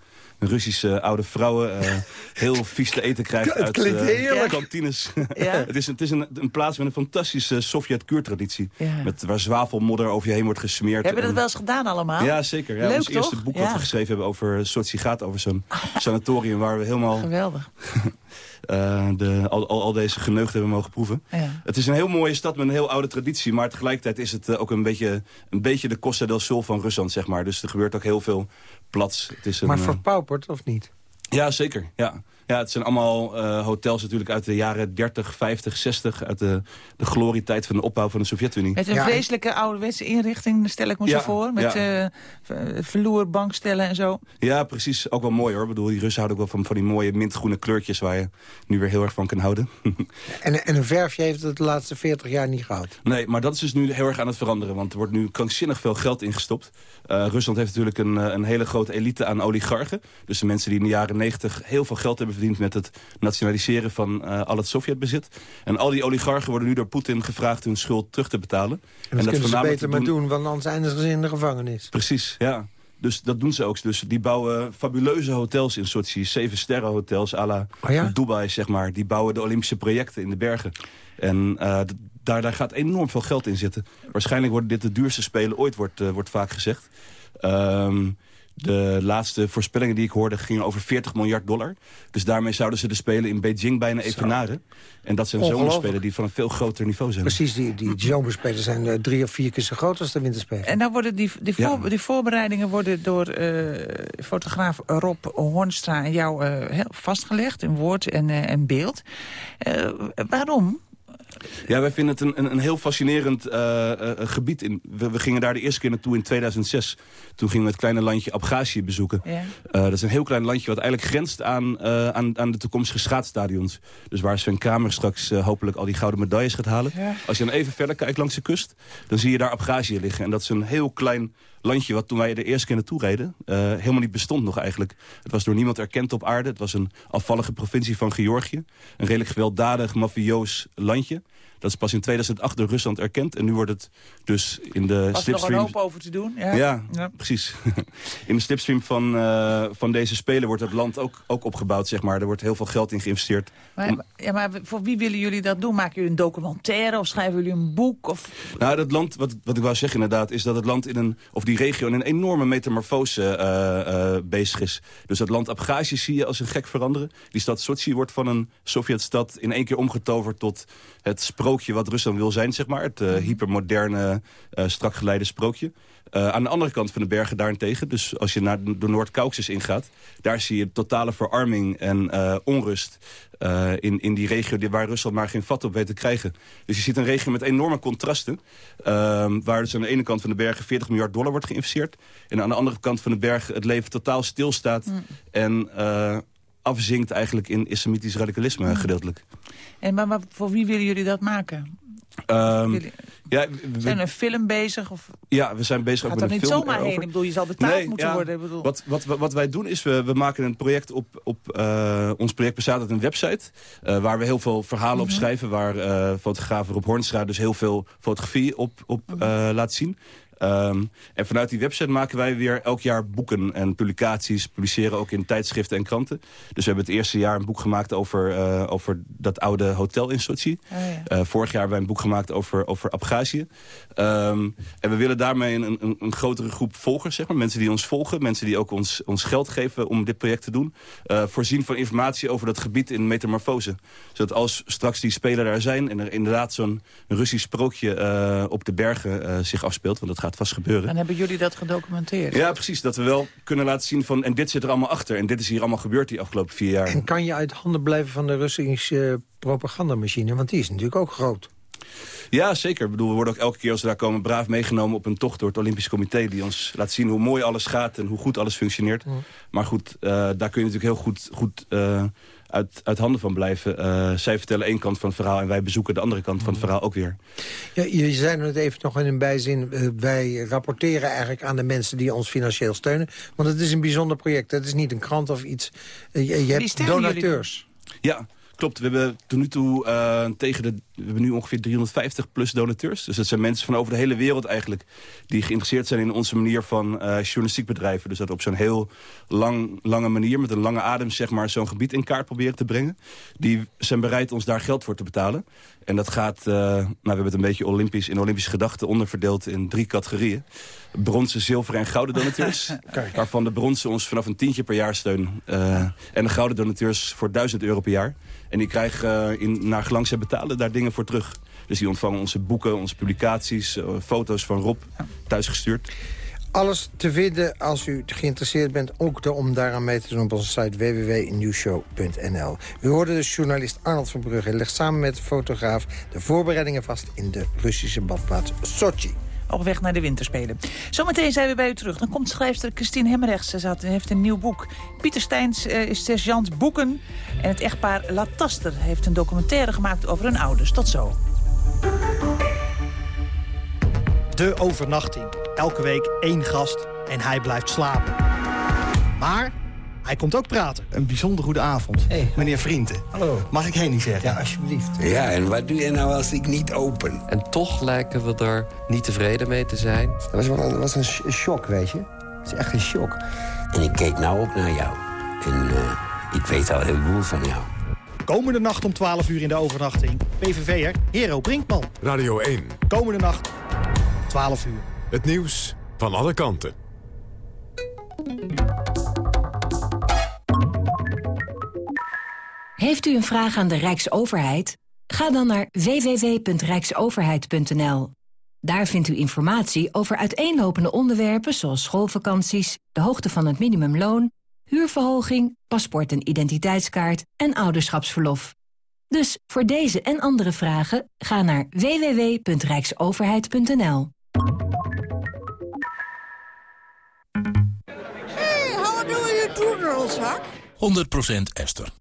Russische oude vrouwen. eh, heel vies te eten krijgt Het uit klinkt heerlijk. kantines. Ja? het is, het is een, een plaats met een fantastische Sovjet-kuurtraditie. Ja. Met Waar zwavelmodder over je heen wordt gesmeerd. Hebben we dat wel eens gedaan allemaal? Ja, zeker. Ja, Leuk, ons eerste toch? boek wat we geschreven hebben over Sochi gaat over zo'n sanatorium waar we helemaal Geweldig. eh, de, al, al, al deze geneugden hebben mogen proeven. Ja. Het is een heel mooie stad met een heel oude traditie, maar tegelijkertijd is het ook een beetje, een beetje de Costa del Sol van Rusland, zeg maar. Dus er gebeurt ook heel veel plats. Het is een, Maar eh, verpauperd, of niet? ja, zeker. Ja. Ja, het zijn allemaal eh, hotels natuurlijk uit de jaren 30, 50, 60. Uit de, de glorietijd van de opbouw van de Sovjet-Unie. Met een vreselijke ouderwetse inrichting, stel ik me Ja, zo voor. Met ja. eh, bankstellen en zo. Ja, precies. Ook wel mooi hoor. Ik bedoel, die Russen houden ook wel van, van die mooie mintgroene kleurtjes... waar je nu weer heel erg van kan houden. En, en een verfje heeft het de laatste 40 jaar niet gehad. Nee, maar dat is dus nu heel erg aan het veranderen. Want er wordt nu krankzinnig veel geld ingestopt. Eh, Rusland heeft natuurlijk een, eh, een hele grote elite aan oligarchen. Dus de mensen die in de jaren 90 heel veel geld hebben verdiend... met het nationaliseren van eh, al het Sovjetbezit. En al die oligarchen worden nu door Poetin gevraagd hun schuld terug te betalen. En dat, kunnen ze beter te maar doen, want anders eindigen ze in de gevangenis. Precies, ja. Dus dat doen ze ook. Dus die bouwen fabuleuze hotels in Sochi. Zeven sterren hotels à la Oh ja? Dubai, zeg maar. Die bouwen de Olympische projecten in de bergen. En eh, daar, daar gaat enorm veel geld in zitten. Waarschijnlijk worden dit de duurste spelen ooit, wordt, eh, wordt vaak gezegd. Ehm, de laatste voorspellingen die ik hoorde gingen over 40 miljard dollar. Dus daarmee zouden ze de Spelen in Beijing bijna evenaren. En dat zijn zomerspelen die van een veel groter niveau zijn. Precies, die, die zomerspelen zijn eh, drie of vier keer zo groot als de winterspelen. En dan worden die, die, Ja. voor, die voorbereidingen worden door eh, fotograaf Rob Hornstra en jou eh, vastgelegd in woord en, en beeld. Eh, waarom? Ja, wij vinden het een, een, een heel fascinerend eh, eh, gebied. In, we, we gingen daar de eerste keer naartoe in 2006. Toen gingen we het kleine landje Abhazie bezoeken. Ja. Eh, dat is een heel klein landje wat eigenlijk grenst aan, aan, aan de toekomstige schaatsstadions. Dus waar Sven Kramer straks hopelijk al die gouden medailles gaat halen. Ja. Als je dan even verder kijkt langs de kust, dan zie je daar Abhazie liggen. En dat is een heel klein landje wat toen wij de eerste keer naartoe reden... eh, helemaal niet bestond nog eigenlijk. Het was door niemand erkend op aarde. Het was een afvallige provincie van Georgië. Een redelijk gewelddadig, mafioos landje. Dat is pas in 2008 door Rusland erkend. En nu wordt het dus in de Was er nog een slipstream... hoop over te doen? Ja, Ja, Ja. precies. In de slipstream van, eh, van deze spelen wordt het land ook, ook opgebouwd, zeg maar. Er wordt heel veel geld in geïnvesteerd. Maar, ja, maar voor wie willen jullie dat doen? Maken jullie een documentaire of schrijven jullie een boek? Of... Nou, dat land, wat, wat ik wou zeggen inderdaad, is dat het land in een, of die regio in een enorme metamorfose eh, eh, bezig is. Dus dat land Abhazie zie je als een gek veranderen. Die stad Sochi wordt van een Sovjetstad in één keer omgetoverd tot het sprookje wat Rusland wil zijn, zeg maar. Het eh, hypermoderne, eh, strak geleide sprookje. Eh, aan de andere kant van de bergen daarentegen, dus als je naar de Noord-Caucasus ingaat... daar zie je totale verarming en onrust in, in die regio... die- waar Rusland maar geen vat op weet te krijgen. Dus je ziet een regio met enorme contrasten... ehm, waar dus aan de ene kant van de bergen 40 miljard dollar wordt geïnvesteerd... en aan de andere kant van de bergen het leven totaal stilstaat... en eh, afzinkt eigenlijk in islamitisch radicalisme gedeeltelijk. En, maar, maar voor wie willen jullie dat maken? Jullie- ja, we- Zijn een film bezig? Of ja, we zijn bezig ook gaat met er een niet film zomaar heen? erover. Ik bedoel, je zal betaald Nee, moeten ja. worden. Ik bedoel. Wat, wat, wat wij doen is, we, we maken een project op... op eh, ons project bestaat uit een website... eh, waar we heel veel verhalen Mhm. op schrijven... waar eh fotograaf Rob Hornstra dus heel veel fotografie op, op Mhm. laat zien... Ehm, en vanuit die website maken wij weer elk jaar boeken en publicaties. Publiceren ook in tijdschriften en kranten. Dus we hebben het eerste jaar een boek gemaakt over, eh, over dat oude hotel in Sochi. Oh, ja. Eh, vorig jaar hebben wij een boek gemaakt over, over Abhazie. Ehm, en we willen daarmee een, een, een grotere groep volgers, zeg maar. Mensen die ons volgen, mensen die ook ons, ons geld geven om dit project te doen. eh, voorzien van informatie over dat gebied in metamorfose. Zodat als straks die spelen daar zijn en er inderdaad zo'n Russisch sprookje op de bergen zich afspeelt. Want dat gaat vast gebeuren. Dan hebben jullie dat gedocumenteerd. Ja, precies. Dat we wel kunnen laten zien van... en dit zit er allemaal achter. En dit is hier allemaal gebeurd die afgelopen vier jaar. En kan je uit handen blijven van de Russische propagandamachine? Want die is natuurlijk ook groot. Ja, zeker. Ik bedoel, we worden ook elke keer als we daar komen braaf meegenomen op een tocht door het Olympisch Comité. Die ons laat zien hoe mooi alles gaat en hoe goed alles functioneert. Maar goed, eh, daar kun je natuurlijk heel goed, goed eh, uit, uit handen van blijven. Eh, zij vertellen één kant van het verhaal en wij bezoeken de andere kant van het verhaal ook weer. Ja, je zei het even nog in een bijzin. eh, wij rapporteren eigenlijk aan de mensen die ons financieel steunen. Want het is een bijzonder project. Het is niet een krant of iets. Eh, je, je hebt jullie donateurs. Ja, klopt. We hebben tot nu toe eh, tegen de we hebben nu ongeveer 350 plus donateurs. Dus dat zijn mensen van over de hele wereld eigenlijk... die geïnteresseerd zijn in onze manier van uh, journalistiek bedrijven. Dus dat op zo'n heel lang, lange manier, met een lange adem... zeg maar, zo'n gebied in kaart proberen te brengen. Die zijn bereid ons daar geld voor te betalen. En dat gaat, uh, nou, we hebben het een beetje olympisch, in Olympische gedachten onderverdeeld in drie categorieën. Bronzen, zilveren en gouden donateurs. waarvan de bronzen ons vanaf een tientje per jaar steunen. Uh, en de gouden donateurs voor 1000 euro per jaar. En die krijgen in, naar gelang ze betalen daar dingen voor terug. Dus die ontvangen onze boeken, onze publicaties, uh, foto's van Rob thuisgestuurd. Alles te vinden als u geïnteresseerd bent, ook om daaraan mee te doen op onze site www.newshow.nl. U hoorde dus journalist Arnold van Brugge legt samen met de fotograaf de voorbereidingen vast in de Russische badplaats Sochi op weg naar de winterspelen. Zometeen zijn we bij u terug. Dan komt schrijfster Christine Hemrechts. Ze heeft een nieuw boek. Pieter Steins uh, is sergeant boeken. En het echtpaar La Taster heeft een documentaire gemaakt over hun ouders. Tot zo. De overnachting. Elke week één gast en hij blijft slapen. Maar hij komt ook praten. Een bijzonder goede avond. Hey. Meneer Vrienden. Hallo. Mag ik Henny zeggen? Ja, alsjeblieft. Ja, en wat doe je nou als ik niet open? En toch lijken we er niet tevreden mee te zijn. Dat was wel een, was een shock, weet je. Het is echt een shock. En ik keek nou ook naar jou. En uh, ik weet al heel veel van jou. Komende nacht om 12 uur in de overnachting. PVV'er Hero Brinkman. Radio 1. Komende nacht 12 uur. Het nieuws van alle kanten. Heeft u een vraag aan de Rijksoverheid? Ga dan naar www.rijksoverheid.nl. Daar vindt u informatie over uiteenlopende onderwerpen zoals schoolvakanties, de hoogte van het minimumloon, huurverhoging, paspoort en identiteitskaart en ouderschapsverlof. Dus voor deze en andere vragen ga naar www.rijksoverheid.nl. Hey, how do you do, girls, huh? 100% Esther.